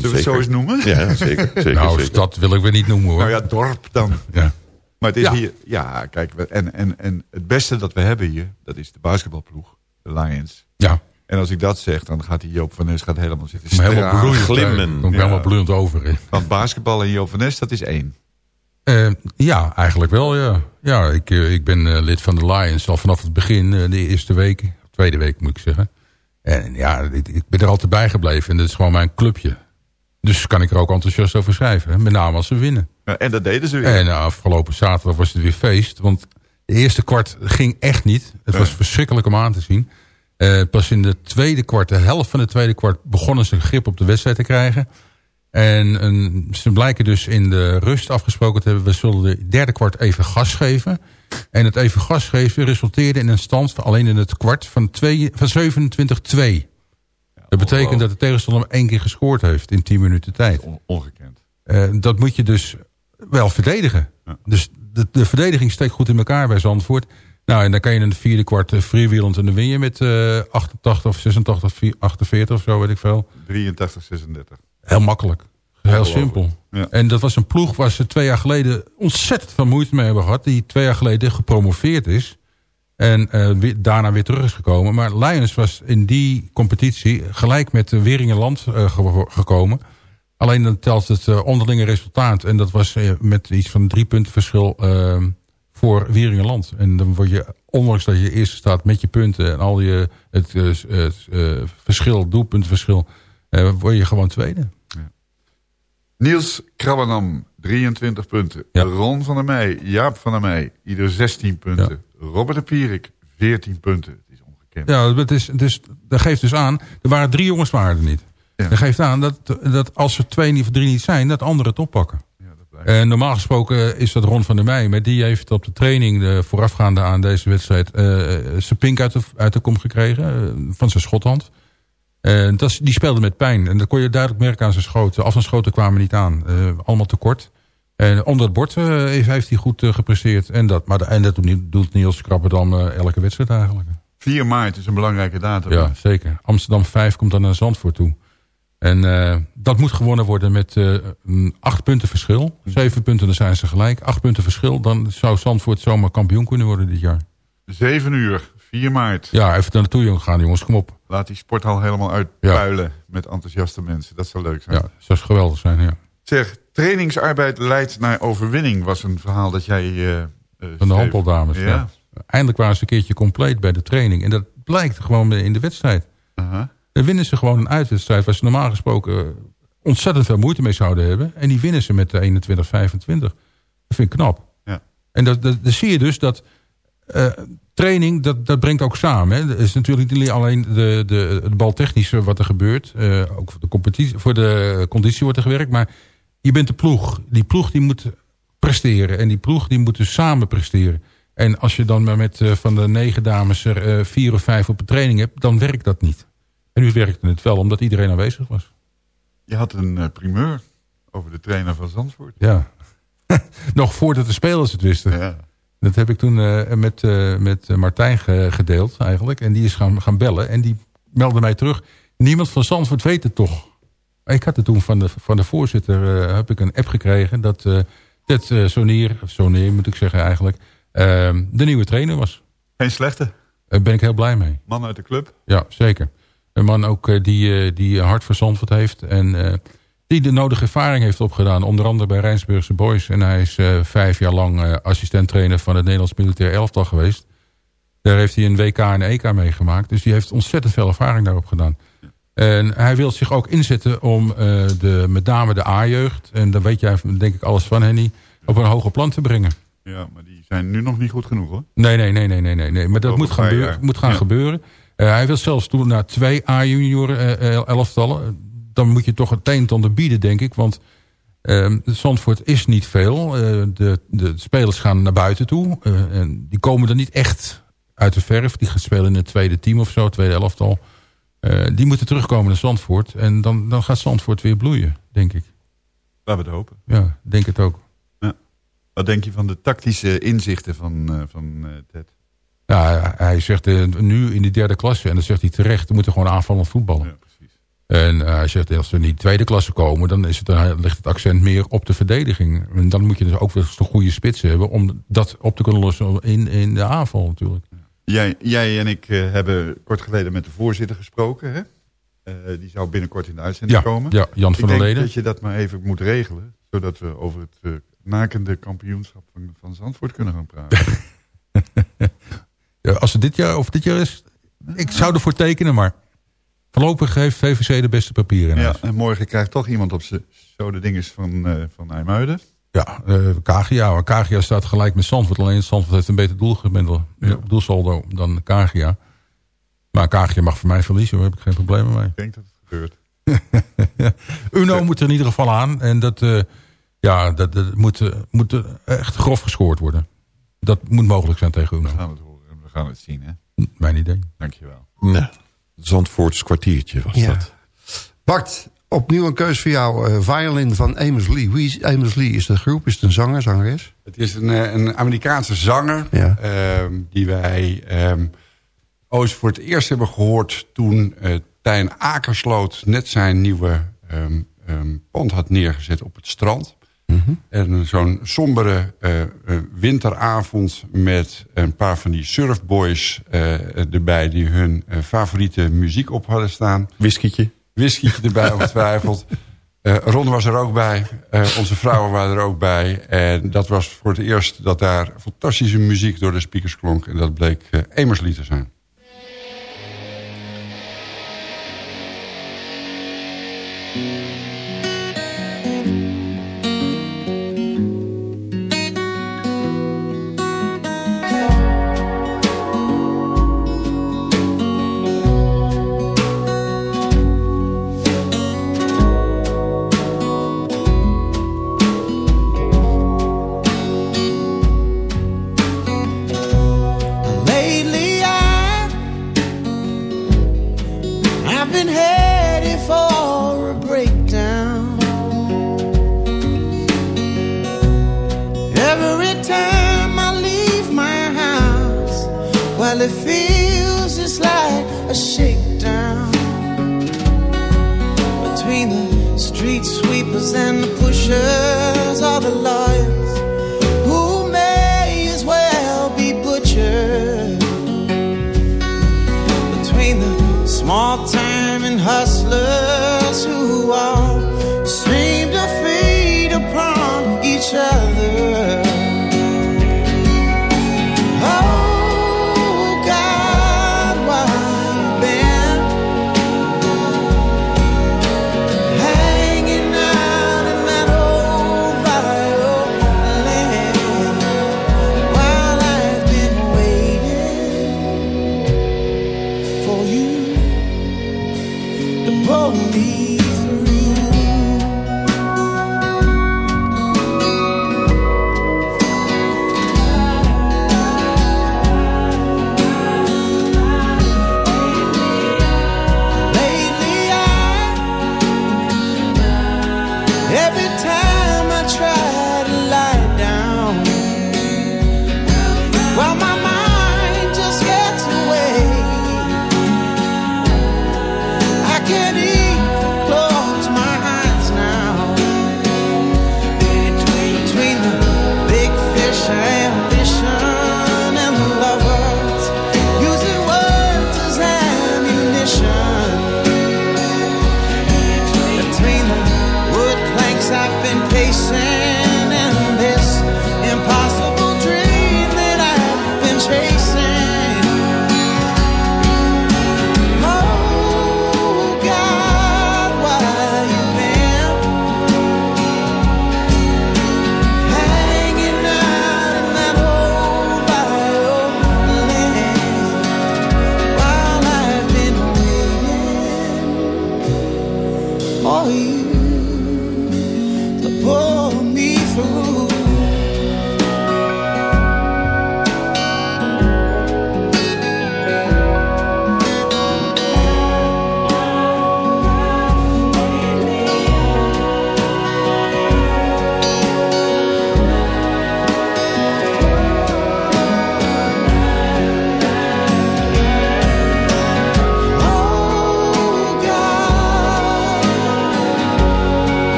Zullen we het zo eens noemen? Ja, zeker. zeker, nou, zeker. stad wil ik weer niet noemen hoor. Nou ja, dorp dan. Ja. Maar het is Ja. hier, ja, kijk, en, en, en het beste dat we hebben hier, dat is de basketbalploeg, de Lions. Ja. En als ik dat zeg, dan gaat die Joop van Nes gaat helemaal zitten helemaal bloeiend, glimmen. eh, kom Ja. helemaal bloeiend over. hè. Want basketbal en Joop van Nes, dat is één. Eh, ja, eigenlijk wel, ja. Ja, ik, eh, ik ben lid van de Lions al vanaf het begin, de eerste week. Tweede week moet ik zeggen. En ja, ik, ik ben er altijd bij gebleven. En dat is gewoon mijn clubje. Dus kan ik er ook enthousiast over schrijven. hè. Met name als ze winnen. Ja, En dat deden ze weer. En eh, afgelopen zaterdag was het weer feest. Want de eerste kwart ging echt niet. Het was verschrikkelijk om aan te zien. Eh, pas in de tweede kwart, de helft van de tweede kwart... begonnen ze grip op de wedstrijd te krijgen. En ze blijken dus in de rust afgesproken te hebben... we zullen de derde kwart even gas geven. En het even gas geven resulteerde in een stand... van alleen in het kwart van, twee- van 27-2. Dat betekent dat de tegenstander maar één keer gescoord heeft... in 10 minuten tijd. On- ongekend. Eh, dat moet je dus wel verdedigen. Dus de, de verdediging steekt goed in elkaar bij Zandvoort. Nou, en dan kan je in de vierde kwart uh, freewheelend en dan win je met eh 88 of 86 of 4 48 of zo, weet ik veel. 83, 36. Heel makkelijk. Heel simpel. Ja. En dat was een ploeg waar ze twee jaar geleden ontzettend veel moeite mee hebben gehad. Die twee jaar geleden gepromoveerd is. En eh, daarna weer terug is gekomen. Maar Lions was in die competitie gelijk met uh, Weringenland eh, ge- gekomen. Alleen dan telt het eh, onderlinge resultaat. En dat was eh, met iets van drie punten verschil eh, voor Weringenland. En dan word je, ondanks dat je eerste staat met je punten... en al je het, eh, eh, verschil, doelpuntenverschil... eh, word je gewoon tweede. Niels Krabbenam, 23 punten. Ja. Ron van der Meij, Jaap van der Meij, ieder 16 punten. Robert de Pierik, 14 punten. Het is ongekend. Ja, het is, het is, dat geeft dus aan... Er waren drie jongens waren er niet. Ja. Dat geeft aan dat, dat als er twee of drie niet zijn... dat anderen het oppakken. En normaal gesproken is dat Ron van der Meij. Maar die heeft op de training de voorafgaande aan deze wedstrijd... eh, zijn pink uit de, uit de kom gekregen. eh, van zijn schothand. Dat, is- die speelde met pijn. En dat kon je duidelijk merken aan zijn schoten. Af zijn schoten kwamen niet aan. Eh, allemaal te kort. En onder het bord eh, heeft, hij goed gepresteerd. En dat, maar en dat doet- Niels Krabbe dan elke wedstrijd eigenlijk. 4 maart is een belangrijke datum. Ja, zeker. Amsterdam 5 komt dan naar Zandvoort toe. En dat moet gewonnen worden met acht punten verschil. Zeven punten, dan zijn ze gelijk. Acht punten verschil, dan zou Zandvoort zomaar kampioen kunnen worden dit jaar. 7 uur, 4 maart. Ja, even daar naartoe gaan jongens, kom op. Laat die sporthal helemaal uitpuilen met enthousiaste mensen. Dat zou leuk zijn. Ja, zou geweldig zijn, ja. Zeg, trainingsarbeid leidt naar overwinning was een verhaal dat jij... eh, eh, Van de handbaldames. Ja. Ja. Eindelijk waren ze een keertje compleet bij de training. En dat blijkt gewoon in de wedstrijd. Aha. Dan winnen ze gewoon een uitwedstrijd... waar ze normaal gesproken eh, ontzettend veel moeite mee zouden hebben. En die winnen ze met de 21-25. Dat vind ik knap. Ja. En dat, dat, dan zie je dus dat eh, training, dat, dat brengt ook samen. Hè. Het is natuurlijk niet alleen de, de, de baltechnische wat er gebeurt. eh, ook voor de, competitie, voor de conditie wordt er gewerkt. Maar je bent de ploeg. Die ploeg die moet presteren. En die ploeg die moet dus samen presteren. En als je dan maar met eh, van de negen dames er vier of vijf op een training hebt... dan werkt dat niet. En nu werkte het wel, omdat iedereen aanwezig was. Je had een primeur over de trainer van Zandvoort. Ja. Nog voordat de spelers het wisten. Ja. Dat heb ik toen eh, met, eh, met eh, Martijn ge- gedeeld eigenlijk. En die is gaan, gaan bellen. En die meldde mij terug. Niemand van Zandvoort weet het toch. Ik had het toen van de, van de voorzitter heb ik een app gekregen. Dat Ted eh, Sonier, of Sonier moet ik zeggen eigenlijk. eh, de nieuwe trainer was. Geen slechte. Daar ben ik heel blij mee. Man uit de club. Ja, zeker. Een man ook die, die hart voor Zandvoort heeft. En die de nodige ervaring heeft opgedaan. Onder andere bij Rijnsburgse Boys. En hij is eh, vijf jaar lang eh assistent-trainer van het Nederlands Militair Elftal geweest. Daar heeft hij een WK en EK meegemaakt. Dus die heeft ontzettend veel ervaring daarop gedaan. En hij wil zich ook inzetten om eh, de, met name de A-jeugd... en daar weet jij denk ik alles van, Henny... op een hoger plan te brengen. Ja, maar die zijn nu nog niet goed genoeg hoor. Nee, nee, nee, nee, nee, nee. nee. Maar dat moet gaan, gebeuren, moet gaan Ja. gebeuren. Hij wil zelfs toe naar twee A-junioren elftallen. Dan moet je toch het een en ander bieden, denk ik. Want Ehm, Zandvoort is niet veel. Eh, de, de spelers gaan naar buiten toe. Eh, en die komen er niet echt uit de verf. Die gaan spelen in het tweede team of zo, tweede elftal. Eh, die moeten terugkomen naar Zandvoort. En dan, dan gaat Zandvoort weer bloeien, denk ik. Laten we het hopen. Ja, denk het ook. Ja. Wat denk je van de tactische inzichten van, van Ted? Ja, hij zegt nu in die derde klasse, en dat zegt hij terecht, we moeten gewoon aanvallend voetballen. En eh, hij zegt, als we die tweede klasse komen, dan, is het, dan ligt het accent meer op de verdediging. En dan moet je dus ook wel eens de goede spitsen hebben om dat op te kunnen lossen in, in de aanval natuurlijk. Jij, jij en ik eh, hebben kort geleden met de voorzitter gesproken. Hè? Eh, die zou binnenkort in de uitzending Ja, komen. ja, Jan van ik der denk Leden. dat je dat maar even moet regelen. Zodat we over het eh, nakende kampioenschap van, van Zandvoort kunnen gaan praten. Ja, als het dit jaar of dit jaar is, ik zou ervoor tekenen, maar voorlopig heeft VVC de beste papieren in ja, huis. en morgen krijgt toch iemand op zijn zo de dinges van, eh van IJmuiden. Ja, eh Kagia. maar Kagia staat gelijk met Zandvoort. Alleen Zandvoort heeft een beter doelgemiddel, doelsaldo dan Kagia. Maar Kagia mag voor mij verliezen, daar heb ik geen problemen mee. Ik denk dat het gebeurt. Uno moet er in ieder geval aan. En dat, eh, ja, dat, dat moet, moet echt grof gescoord worden. Dat moet mogelijk zijn tegen Uno. We gaan het horen. We gaan het zien, hè? Mijn idee. Dankjewel. Nou, Zandvoorts kwartiertje was Ja. dat. Bart, opnieuw een keus voor jou. eh, violin van Amos Lee. Wie is Amos Lee? Is de groep? Is het een zanger, zangeres? Het is een, eh, een Amerikaanse zanger Ja. ehm, die wij ehm, ooit voor het eerst hebben gehoord toen eh Tijn Akersloot net zijn nieuwe ehm, ehm, pand had neergezet op het strand. En zo'n sombere eh, eh, winteravond met een paar van die surfboys eh, erbij die hun favoriete muziek op hadden staan. Whiskietje. Whiskietje erbij ongetwijfeld. Ron was er ook bij. Onze vrouwen waren er ook bij. En dat was voor het eerst dat daar fantastische muziek door de speakers klonk. En dat bleek Emerslied te zijn. Can't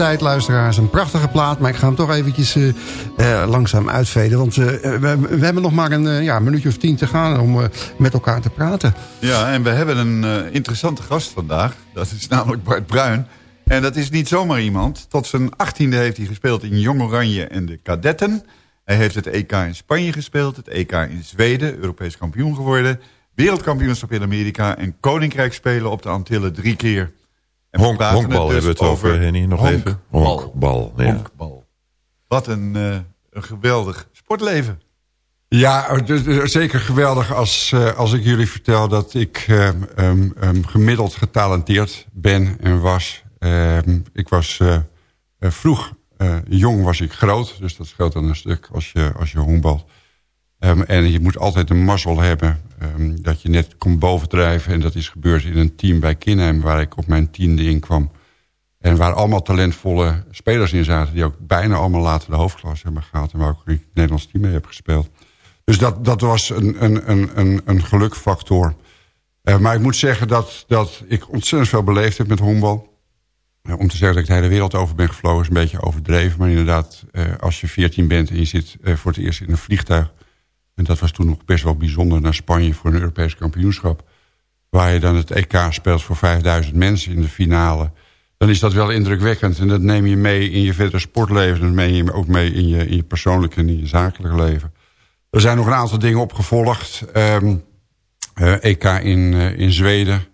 tijd, luisteraars. Een prachtige plaat, maar ik ga hem toch eventjes uh, uh, langzaam uitveden. Want uh, we, we, hebben nog maar een ja, minuutje of tien te gaan om met elkaar te praten. Ja, en we hebben een interessante gast vandaag. Dat is namelijk Bart Bruin. En dat is niet zomaar iemand. Tot zijn achttiende heeft hij gespeeld in Jong Oranje en de Kadetten. Hij heeft het EK in Spanje gespeeld, het EK in Zweden, Europees kampioen geworden... wereldkampioenschap in Amerika en koninkrijk spelen op de Antillen drie keer... Honk, honkbal dus hebben we het over, Henny, nog even. Honkbal. Ja. Honkbal. Wat een, uh, een geweldig sportleven. Ja, zeker geweldig als, uh, als ik jullie vertel dat ik um, um, gemiddeld getalenteerd ben en was. Um, ik was uh, vroeg, jong was ik groot, dus dat scheelt dan een stuk als je, als je honkbalt. Um, en je moet altijd een mazzel hebben um, dat je net komt bovendrijven. En dat is gebeurd in een team bij Kinheim waar ik op mijn tiende in kwam. En waar allemaal talentvolle spelers in zaten... die ook bijna allemaal later de hoofdklasse hebben gehaald... en waar ook het Nederlands team mee heb gespeeld. Dus dat, dat was een, een, een, een, gelukfactor. Uh, maar ik moet zeggen dat, dat ik ontzettend veel beleefd heb met honkbal. Uh, om te zeggen dat ik de hele wereld over ben gevlogen is een beetje overdreven. Maar inderdaad, uh, als je 14 bent en je zit voor het eerst in een vliegtuig en dat was toen nog best wel bijzonder naar Spanje voor een Europees kampioenschap. Waar je dan het EK speelt voor 5000 mensen in de finale. Dan is dat wel indrukwekkend. En dat neem je mee in je verdere sportleven. Dat neem je ook mee in je, in je persoonlijke en in je zakelijke leven. Er zijn nog een aantal dingen opgevolgd. Um, uh, EK in, uh, in Zweden.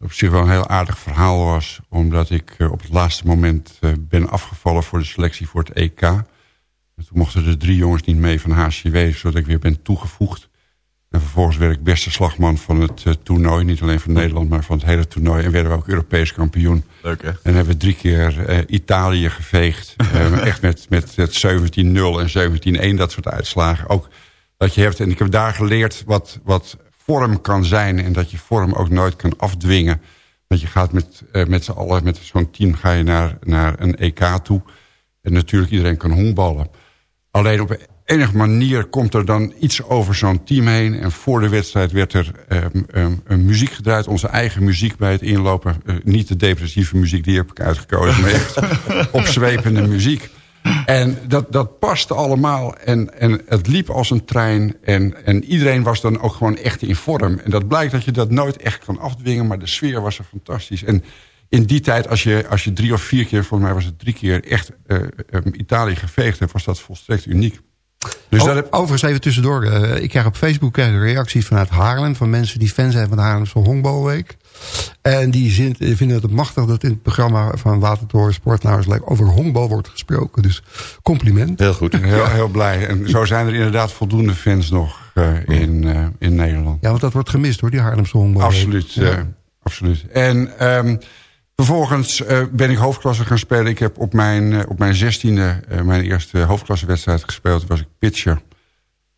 Op zich wel een heel aardig verhaal was. Omdat ik uh, op het laatste moment ben afgevallen voor de selectie voor het EK. En toen mochten de drie jongens niet mee van HCW, zodat ik weer ben toegevoegd. En vervolgens werd ik beste slagman van het uh, toernooi. Niet alleen van Nederland, maar van het hele toernooi. En werden we ook Europees kampioen. Leuk, hè? En hebben we drie keer uh, Italië geveegd. uh, echt met, met het 17-0 en 17-1, dat soort uitslagen. Ook dat je hebt, en ik heb daar geleerd wat, wat vorm kan zijn. En dat je vorm ook nooit kan afdwingen. Want je gaat met, met z'n allen, met zo'n team ga je naar, naar een EK toe. En natuurlijk iedereen kan honkballen. Alleen op enige manier komt er dan iets over zo'n team heen. En voor de wedstrijd werd er um, um, muziek gedraaid. Onze eigen muziek bij het inlopen. Uh, niet de depressieve muziek, die heb ik uitgekozen. maar echt opzwepende muziek. En dat, dat paste allemaal. En, en het liep als een trein. En, en iedereen was dan ook gewoon echt in vorm. En dat blijkt dat je dat nooit echt kan afdwingen. Maar de sfeer was er fantastisch. En in die tijd, als je, als je drie of vier keer, volgens mij was het drie keer... echt uh, um, Italië geveegd hebt, was dat volstrekt uniek. Dus dat heb... Overigens even tussendoor. Uh, ik krijg op Facebook krijg reacties vanuit Haarlem... van mensen die fan zijn van de Haarlemse Honkbalweek. En die zin, vinden het machtig dat in het programma van Watertoren Sport... nou eens over honkbal wordt gesproken. Dus compliment. Heel goed. Heel, heel blij. En zo zijn er inderdaad voldoende fans nog uh, in, uh, in Nederland. Ja, want dat wordt gemist hoor, die Haarlemse Honkbalweek. Absoluut. Ja. absoluut. En... Um, Vervolgens uh, ben ik hoofdklasse gaan spelen. Ik heb op mijn, uh, op mijn zestiende uh, mijn eerste hoofdklassewedstrijd gespeeld. Toen was ik pitcher.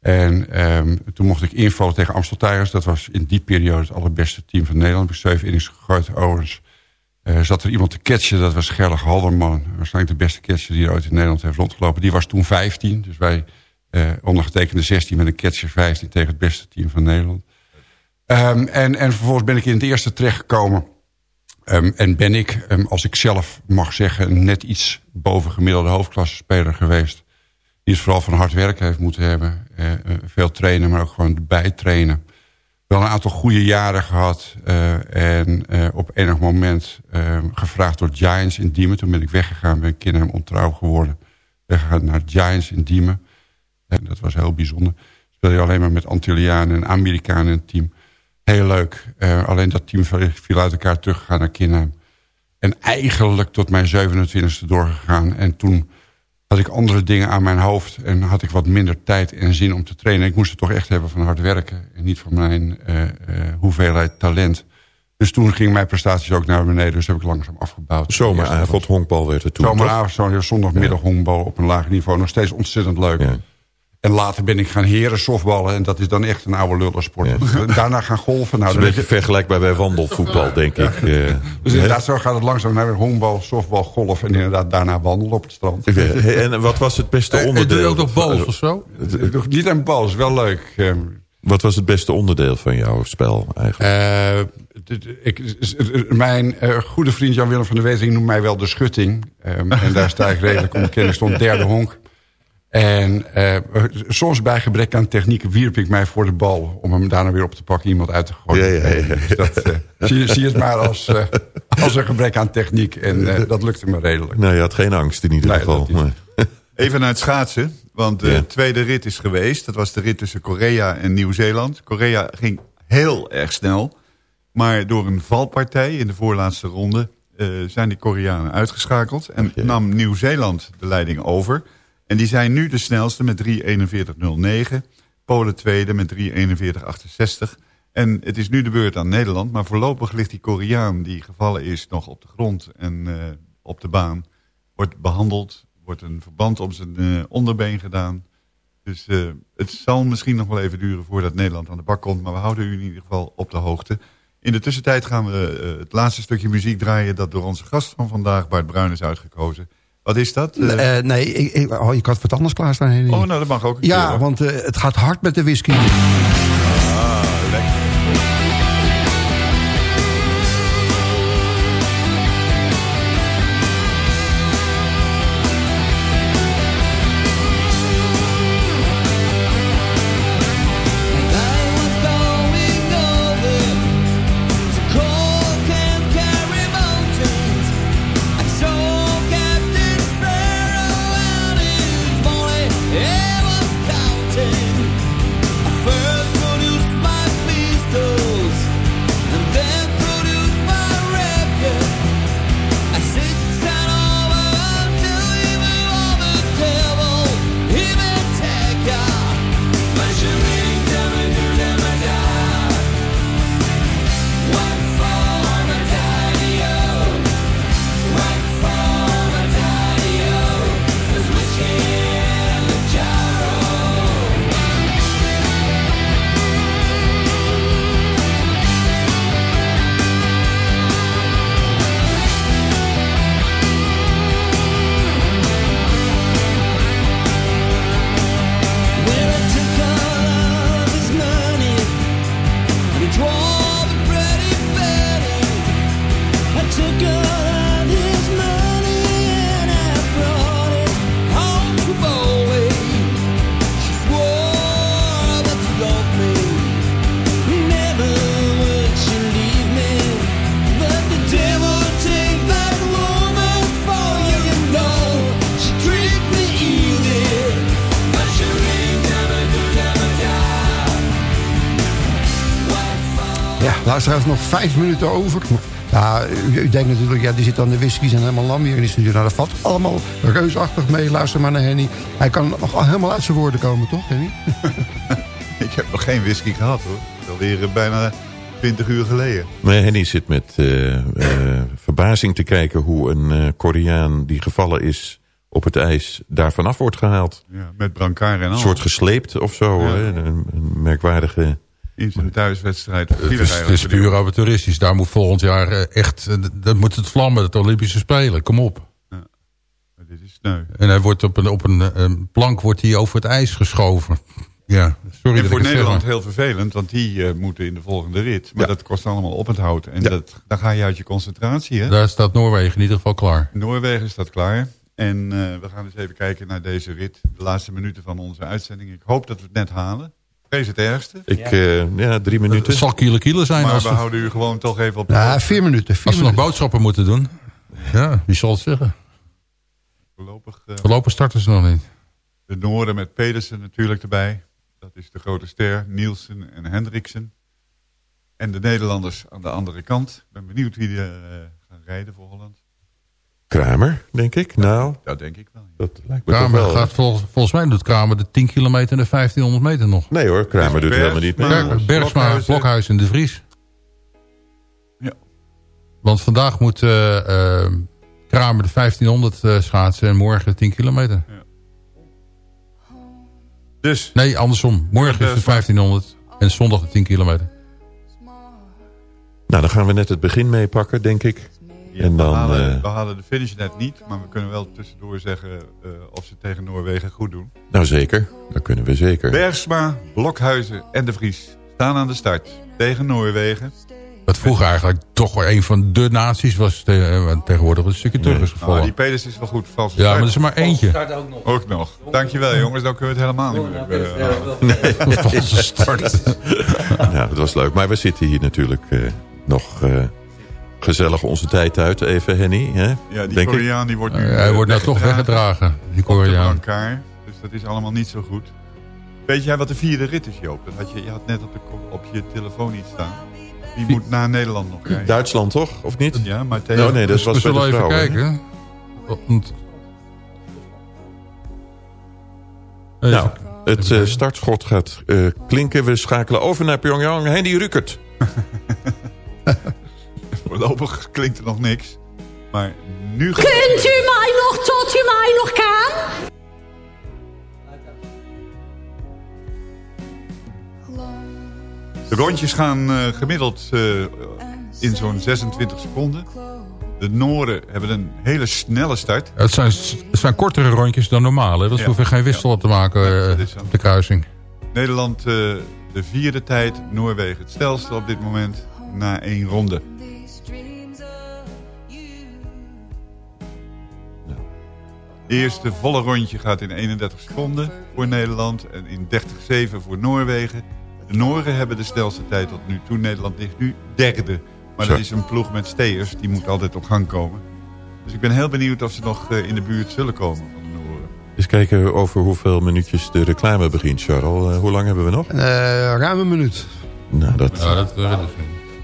En um, toen mocht ik invallen tegen Amstel Tigers. Dat was in die periode het allerbeste team van Nederland. Ik zeven innings gegooid. Overigens zat er iemand te catchen. Dat was Gerlig Halderman. Waarschijnlijk de beste catcher die er ooit in Nederland heeft rondgelopen. Die was toen 15. Dus wij ondergetekende 16 met een catcher 15 tegen het beste team van Nederland. Um, en, en vervolgens ben ik in het eerste terechtgekomen... Um, en ben ik, um, als ik zelf mag zeggen... net iets bovengemiddelde hoofdklasse speler geweest. Die het vooral van hard werken heeft moeten hebben. Uh, uh, veel trainen, maar ook gewoon bijtrainen. Wel een aantal goede jaren gehad. Uh, en op enig moment gevraagd door Giants in Diemen. Toen ben ik weggegaan, ben ik hem ontrouw geworden. Weggegaan naar Giants in Diemen. En dat was heel bijzonder. Speelde je alleen maar met Antillianen en Amerikanen in het team... Heel leuk. Uh, alleen dat team viel uit elkaar teruggegaan naar Kinheim. En eigenlijk tot mijn 27e doorgegaan. En toen had ik andere dingen aan mijn hoofd. En had ik wat minder tijd en zin om te trainen. Ik moest het toch echt hebben van hard werken. En niet van mijn uh, uh, hoeveelheid talent. Dus toen gingen mijn prestaties ook naar beneden. Dus heb ik langzaam afgebouwd. Zomeravond honkbal werd het toen, Zomeravond, zondagmiddag ja. honkbal op een laag niveau. Nog steeds ontzettend leuk. Ja. En later ben ik gaan heren softballen. En dat is dan echt een oude lullensport. Ja. Daarna gaan golven. Nou, dat is een beetje vergelijkbaar bij wandelvoetbal, denk ik. Uh, dus inderdaad, zo gaat het langzaam naar honkbal, softbal, golf. En inderdaad daarna wandelen op het strand. En wat was het beste onderdeel? Doe je ook nog bals of zo? Niet aan bals, wel leuk. Wat was het beste onderdeel van jouw spel eigenlijk? Uh, ik, mijn uh, goede vriend Jan-Willem van der Wetering noemt mij wel de schutting. Um, en daar sta ik redelijk onbekend. Ik stond derde honk. En uh, soms bij gebrek aan techniek wierp ik mij voor de bal... om hem daarna weer op te pakken, iemand uit te gooien. Ja, ja, ja. Dus dat, uh, zie, zie het maar als, uh, als een gebrek aan techniek. En dat lukte me redelijk. Nou, je had geen angst in ieder Nee, geval. Nee. Even naar het schaatsen. Want de Ja. tweede rit is geweest. Dat was de rit tussen Korea en Nieuw-Zeeland. Korea ging heel erg snel. Maar door een valpartij in de voorlaatste ronde... eh, zijn die Koreanen uitgeschakeld. En nam Nieuw-Zeeland de leiding over. En die zijn nu de snelste met 3.41.09. Polen tweede met 3.41.68. En het is nu de beurt aan Nederland. Maar voorlopig ligt die Koreaan die gevallen is nog op de grond en eh, op de baan. Wordt behandeld. Wordt een verband om zijn eh, onderbeen gedaan. Dus eh, het zal misschien nog wel even duren voordat Nederland aan de bak komt. Maar we houden u in ieder geval op de hoogte. In de tussentijd gaan we het laatste stukje muziek draaien... dat door onze gast van vandaag, Bart Bruin, is uitgekozen. Wat is dat? Eh, nee, ik, ik, oh, ik had wat anders klaarstaan. Oh, nou dat mag ook keer, ja, want eh, het gaat hard met de whisky. Luisteraars, nog vijf minuten over. Ja, u, u denkt natuurlijk, ja, die zit aan de whiskies en helemaal lam hier. En die studio, nou, dat valt allemaal reusachtig mee. Luister maar naar Henny. Hij kan nog helemaal uit zijn woorden komen, toch, Henny? Ik heb nog geen whisky gehad hoor. Alweer eh, bijna 20 uur geleden. Maar Henny zit met eh, eh, verbazing te kijken hoe een eh, Koreaan die gevallen is op het ijs daar vanaf wordt gehaald. Ja, met brancard en al. Een soort gesleept of zo. Ja. Hè? Een, een merkwaardige... In zijn thuiswedstrijd. Het is, het is puur amateuristisch. Daar moet volgend jaar eh, echt... eh, Dat moet het vlammen, het Olympische Spelen. Kom op. Dit is sneu. En hij wordt op een, op een, een plank wordt hij over het ijs geschoven. Ja, sorry en dat voor Nederland heel vervelend, want die eh, moeten in de volgende rit. Maar dat kost allemaal op het hout. En Ja. dat, dan ga je uit je concentratie. Hè? Daar staat Noorwegen in ieder geval klaar. Noorwegen staat klaar. En eh, we gaan eens even kijken naar deze rit. De laatste minuten van onze uitzending. Ik hoop dat we het net halen. Vrees het ergste. Ik, eh, ja, drie minuten. Het zal kiele kiele zijn. Maar als we we, houden u gewoon toch even op de Ja, vier minuten. Vier als we nog minuten. boodschappen moeten doen. Ja, wie zal het zeggen? Voorlopig eh, Voorlopig starten ze nog niet. de Noorden met Pedersen natuurlijk erbij. Dat is de grote ster. Nielsen en Hendriksen. En de Nederlanders aan de andere kant. Ik ben benieuwd wie er eh, gaan rijden voor Holland. Kramer, denk ik. Nou, Dat denk ik wel. dat lijkt me Kramer wel. gaat vol- volgens mij doet Kramer de 10 kilometer en de 1500 meter nog. Nee hoor, Kramer doet helemaal niet mee. Berg- Berg- Bergsma, Blokhuizen. Blokhuis en De Vries. Ja. Want vandaag moet eh, eh, Kramer de 1500 eh, schaatsen en morgen de 10 kilometer. Dus Nee, andersom. Morgen is de Bergsma. 1500 en zondag de 10 kilometer. Nou, dan gaan we net het begin meepakken, denk ik. Ja, En dan, we, halen, eh, we halen de finish net niet, maar we kunnen wel tussendoor zeggen eh, of ze tegen Noorwegen goed doen. Nou zeker, dat kunnen we zeker. Bergsma, Blokhuizen en de Vries staan aan de start tegen Noorwegen. Wat vroeger eigenlijk toch wel een van de naties was. te- eh, tegenwoordig een stukje terug is Nou, gevallen. die Pedes is wel goed. Valse Ja, start. maar er is er maar eentje. Ook nog. Dankjewel jongens, dan kunnen we het helemaal niet meer. Nee. Valse start. ja, dat was leuk. Maar we zitten hier natuurlijk eh, nog eh, gezellig onze tijd uit. Even, Henny. Hè? Ja, die Denk ik. Koreaan die wordt nu hij wordt nou toch weggedragen, die Koreaan. brancard. Dus dat is allemaal niet zo goed. Weet jij wat de vierde rit is, Joop? Dat had je, je had net op, de, op je telefoon iets staan. Die moet naar Nederland nog rijden. Duitsland toch, of niet? Ja, maar Theo... Oh nee, dat Dus we was bij de zullen even kijken. Want- Even- Nou, het eh, startschot gaat eh, klinken. We schakelen over naar Pyongyang. Henny Rukert. Voorlopig klinkt er nog niks. Maar nu... gaat- Kunt u mij nog tot u mij nog kan? De rondjes gaan eh, gemiddeld eh, in zo'n 26 seconden. De Noren hebben een hele snelle start. Het zijn, het zijn kortere rondjes dan normaal. Hè? Dus Ja. we hoeven geen wissel op te maken Ja, dat eh, op de kruising. Nederland eh, de vierde tijd. Noorwegen het stelste op dit moment. Na één ronde. Eerste volle rondje gaat in 31 seconden voor Nederland. En in 30,7 voor Noorwegen. De Nooren hebben de snelste tijd tot nu toe. Nederland ligt nu derde. Maar Zo. dat is een ploeg met steers. Die moet altijd op gang komen. Dus ik ben heel benieuwd of ze nog eh, in de buurt zullen komen van de Nooren. Eens kijken over hoeveel minuutjes de reclame begint, Charles. Eh, hoe lang hebben we nog? Eh, ruim een minuut. Nou, dat Ja, dat redden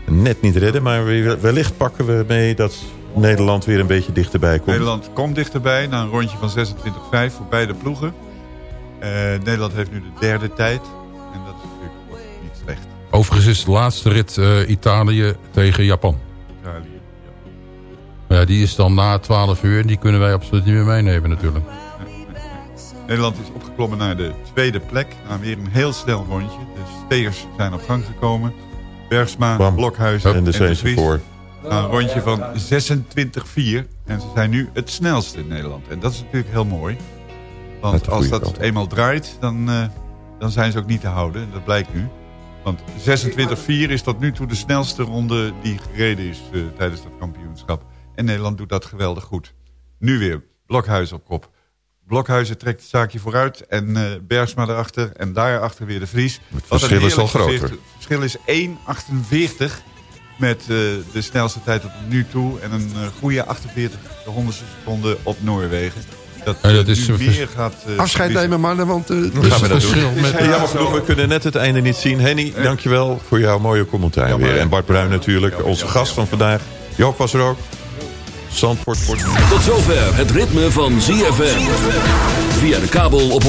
ze. net niet redden. Maar we- wellicht pakken we mee dat Nederland weer een beetje dichterbij komt. Nederland komt dichterbij na een rondje van 26,5 voor beide ploegen. Eh, Nederland heeft nu de derde tijd. En dat is natuurlijk niet slecht. Overigens is de laatste rit eh, Italië tegen Japan. Italië. Ja, die is dan na 12 uur. Die kunnen wij absoluut niet meer meenemen natuurlijk. Nederland is opgeklommen naar de tweede plek. Na weer een heel snel rondje. De steers zijn op gang gekomen. Bergsma, Bam. Blokhuis En en de Vries. voor. Een rondje van 26,4. En ze zijn nu het snelste in Nederland. En dat is natuurlijk heel mooi. Want als dat kant. eenmaal draait, dan, eh, dan zijn ze ook niet te houden. En dat blijkt nu. Want 26,4 is tot nu toe de snelste ronde die gereden is eh, tijdens dat kampioenschap. En Nederland doet dat geweldig goed. Nu weer Blokhuis op kop. Blokhuizen trekt het zaakje vooruit en eh Bergsma erachter en daarachter weer de Vries. Het verschil is al groter. gezicht. Het verschil is 1,48 met eh, de snelste tijd tot nu toe. En een eh, goede 48 de honderdste seconde op Noorwegen. Dat, En dat is meer gaat... eh, Afscheid nemen mannen, want... gaan we dat verschil doen? met- Ja, jammer genoeg, we kunnen net het einde niet zien. Henny, dankjewel voor jouw mooie commentaar Jammer. weer. En Bart Bruin natuurlijk, Jammer, onze jammer, gast van vandaag. Joop was er ook. Zandvoort. Tot zover het ritme van ZFM. Via de kabel op 104.5.